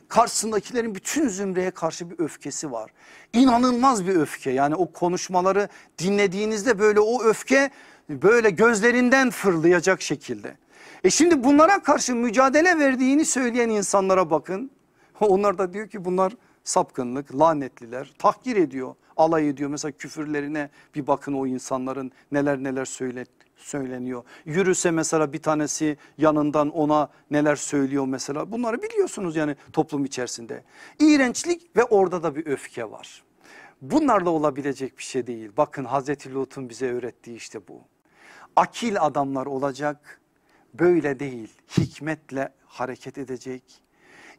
karşısındakilerin bütün zümreye karşı bir öfkesi var. İnanılmaz bir öfke yani o konuşmaları dinlediğinizde böyle o öfke böyle gözlerinden fırlayacak şekilde. E şimdi bunlara karşı mücadele verdiğini söyleyen insanlara bakın. Onlar da diyor ki bunlar sapkınlık, lanetliler, tahkir ediyor, alay ediyor. Mesela küfürlerine bir bakın o insanların neler neler söylet, söyleniyor. Yürüse mesela bir tanesi yanından ona neler söylüyor mesela bunları biliyorsunuz yani toplum içerisinde. İğrençlik ve orada da bir öfke var. Bunlarla olabilecek bir şey değil. Bakın Hazreti Lut'un bize öğrettiği işte bu. Akil adamlar olacak böyle değil hikmetle hareket edecek.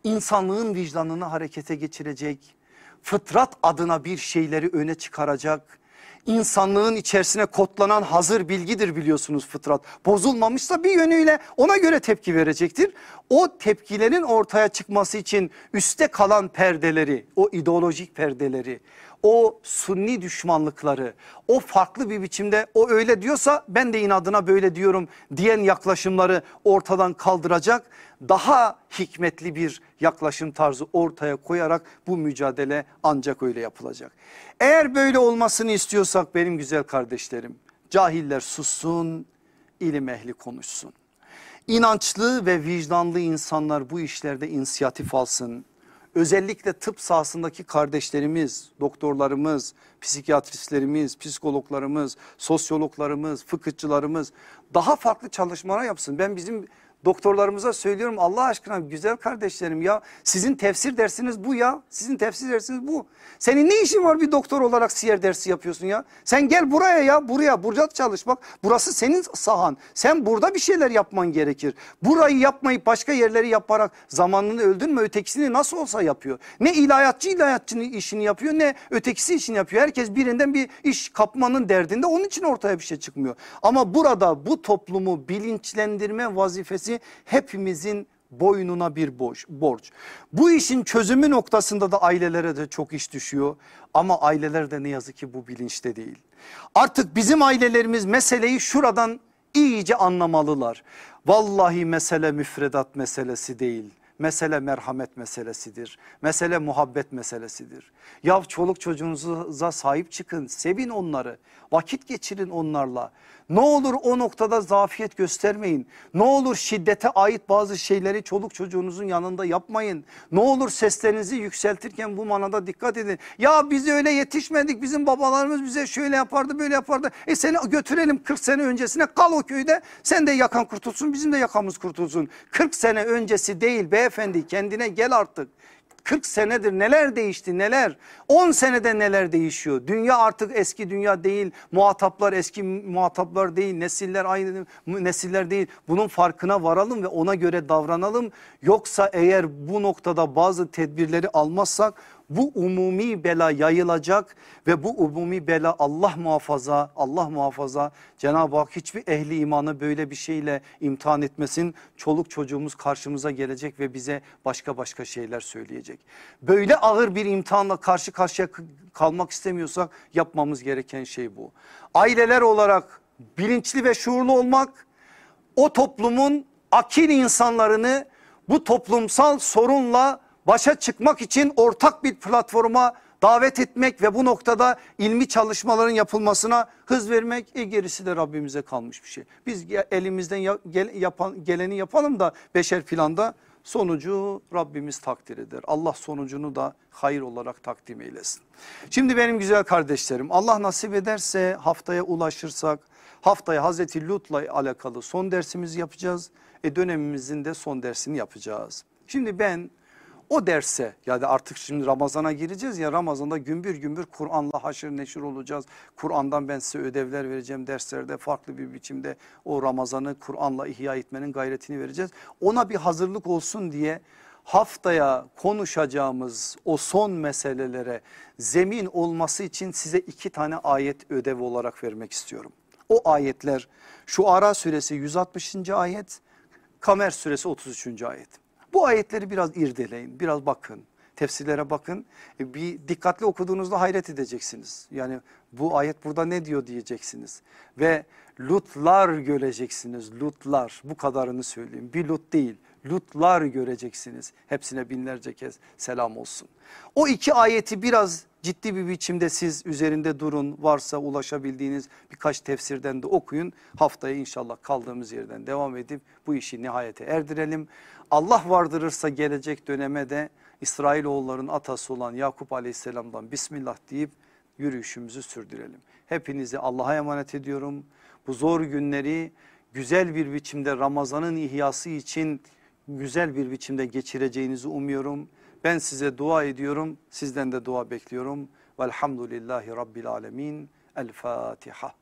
İnsanlığın vicdanını harekete geçirecek. Fıtrat adına bir şeyleri öne çıkaracak insanlığın içerisine kodlanan hazır bilgidir biliyorsunuz fıtrat. Bozulmamışsa bir yönüyle ona göre tepki verecektir. O tepkilerin ortaya çıkması için üste kalan perdeleri, o ideolojik perdeleri, o sunni düşmanlıkları, o farklı bir biçimde o öyle diyorsa ben de inadına böyle diyorum diyen yaklaşımları ortadan kaldıracak. Daha hikmetli bir yaklaşım tarzı ortaya koyarak bu mücadele ancak öyle yapılacak. Eğer böyle olmasını istiyorsak benim güzel kardeşlerim cahiller sussun, ilim ehli konuşsun. İnançlı ve vicdanlı insanlar bu işlerde inisiyatif alsın özellikle tıp sahasındaki kardeşlerimiz, doktorlarımız, psikiyatristlerimiz, psikologlarımız, sosyologlarımız, fıkıhçılarımız daha farklı çalışmalar yapsın. Ben bizim doktorlarımıza söylüyorum Allah aşkına güzel kardeşlerim ya sizin tefsir dersiniz bu ya sizin tefsir dersiniz bu. Senin ne işin var bir doktor olarak siyer dersi yapıyorsun ya sen gel buraya ya buraya burada çalış bak burası senin sahan sen burada bir şeyler yapman gerekir. Burayı yapmayıp başka yerleri yaparak zamanını öldün mü ötekisini nasıl olsa yapıyor. Ne ilahiyatçı ilahiyatçının işini yapıyor ne ötekisi işini yapıyor herkes birinden bir iş kapmanın derdinde onun için ortaya bir şey çıkmıyor. Ama burada bu toplumu bilinçlendirme vazifesi edilmesi hepimizin boynuna bir borç, borç. Bu işin çözümü noktasında da ailelere de çok iş düşüyor ama aileler de ne yazık ki bu bilinçte değil. Artık bizim ailelerimiz meseleyi şuradan iyice anlamalılar. Vallahi mesele müfredat meselesi değil. Mesele merhamet meselesidir. Mesele muhabbet meselesidir. Ya çoluk çocuğunuza sahip çıkın, sevin onları, vakit geçirin onlarla. Ne olur o noktada zafiyet göstermeyin. Ne olur şiddete ait bazı şeyleri çoluk çocuğunuzun yanında yapmayın. Ne olur seslerinizi yükseltirken bu manada dikkat edin. Ya biz öyle yetişmedik bizim babalarımız bize şöyle yapardı böyle yapardı. E seni götürelim 40 sene öncesine kal o köyde sen de yakan kurtulsun bizim de yakamız kurtulsun. 40 sene öncesi değil beyefendi kendine gel artık. 40 senedir neler değişti neler? 10 senede neler değişiyor? Dünya artık eski dünya değil muhataplar eski muhataplar değil nesiller aynı nesiller değil. Bunun farkına varalım ve ona göre davranalım. Yoksa eğer bu noktada bazı tedbirleri almazsak bu umumi bela yayılacak ve bu umumi bela Allah muhafaza Allah muhafaza Cenab-ı Hak hiçbir ehli imanı böyle bir şeyle imtihan etmesin. Çoluk çocuğumuz karşımıza gelecek ve bize başka başka şeyler söyleyecek. Böyle ağır bir imtihanla karşı karşıya kalmak istemiyorsak yapmamız gereken şey bu. Aileler olarak bilinçli ve şuurlu olmak o toplumun akil insanlarını bu toplumsal sorunla başa çıkmak için ortak bir platforma davet etmek ve bu noktada ilmi çalışmaların yapılmasına hız vermek e gerisi de Rabbimize kalmış bir şey. Biz elimizden yapan, geleni yapalım da beşer planda sonucu Rabbimiz takdir eder. Allah sonucunu da hayır olarak takdim eylesin. Şimdi benim güzel kardeşlerim Allah nasip ederse haftaya ulaşırsak haftaya Hazreti Lut'la alakalı son dersimizi yapacağız. E dönemimizin de son dersini yapacağız. Şimdi ben o derse yani artık şimdi Ramazan'a gireceğiz ya Ramazan'da gümbür gümbür Kur'an'la haşır neşir olacağız. Kur'an'dan ben size ödevler vereceğim derslerde farklı bir biçimde o Ramazan'ı Kur'an'la ihya etmenin gayretini vereceğiz. Ona bir hazırlık olsun diye haftaya konuşacağımız o son meselelere zemin olması için size iki tane ayet ödev olarak vermek istiyorum. O ayetler şu Ara suresi 160. ayet Kamer suresi 33. ayet. Bu ayetleri biraz irdeleyin, biraz bakın. Tefsirlere bakın. E, Bir dikkatli okuduğunuzda hayret edeceksiniz. Yani bu ayet burada ne diyor diyeceksiniz. Ve lutlar göreceksiniz. Lutlar bu kadarını söyleyeyim. Bir lut değil. Lutlar göreceksiniz. Hepsine binlerce kez selam olsun. O iki ayeti biraz ciddi bir biçimde siz üzerinde durun. Varsa ulaşabildiğiniz birkaç tefsirden de okuyun. Haftaya inşallah kaldığımız yerden devam edip bu işi nihayete erdirelim. Allah vardırırsa gelecek döneme de İsrailoğulların atası olan Yakup aleyhisselamdan Bismillah deyip yürüyüşümüzü sürdürelim. Hepinizi Allah'a emanet ediyorum. Bu zor günleri güzel bir biçimde Ramazan'ın ihyası için güzel bir biçimde geçireceğinizi umuyorum. Ben size dua ediyorum. Sizden de dua bekliyorum. Velhamdülillahi Rabbil Alemin. El Fatiha.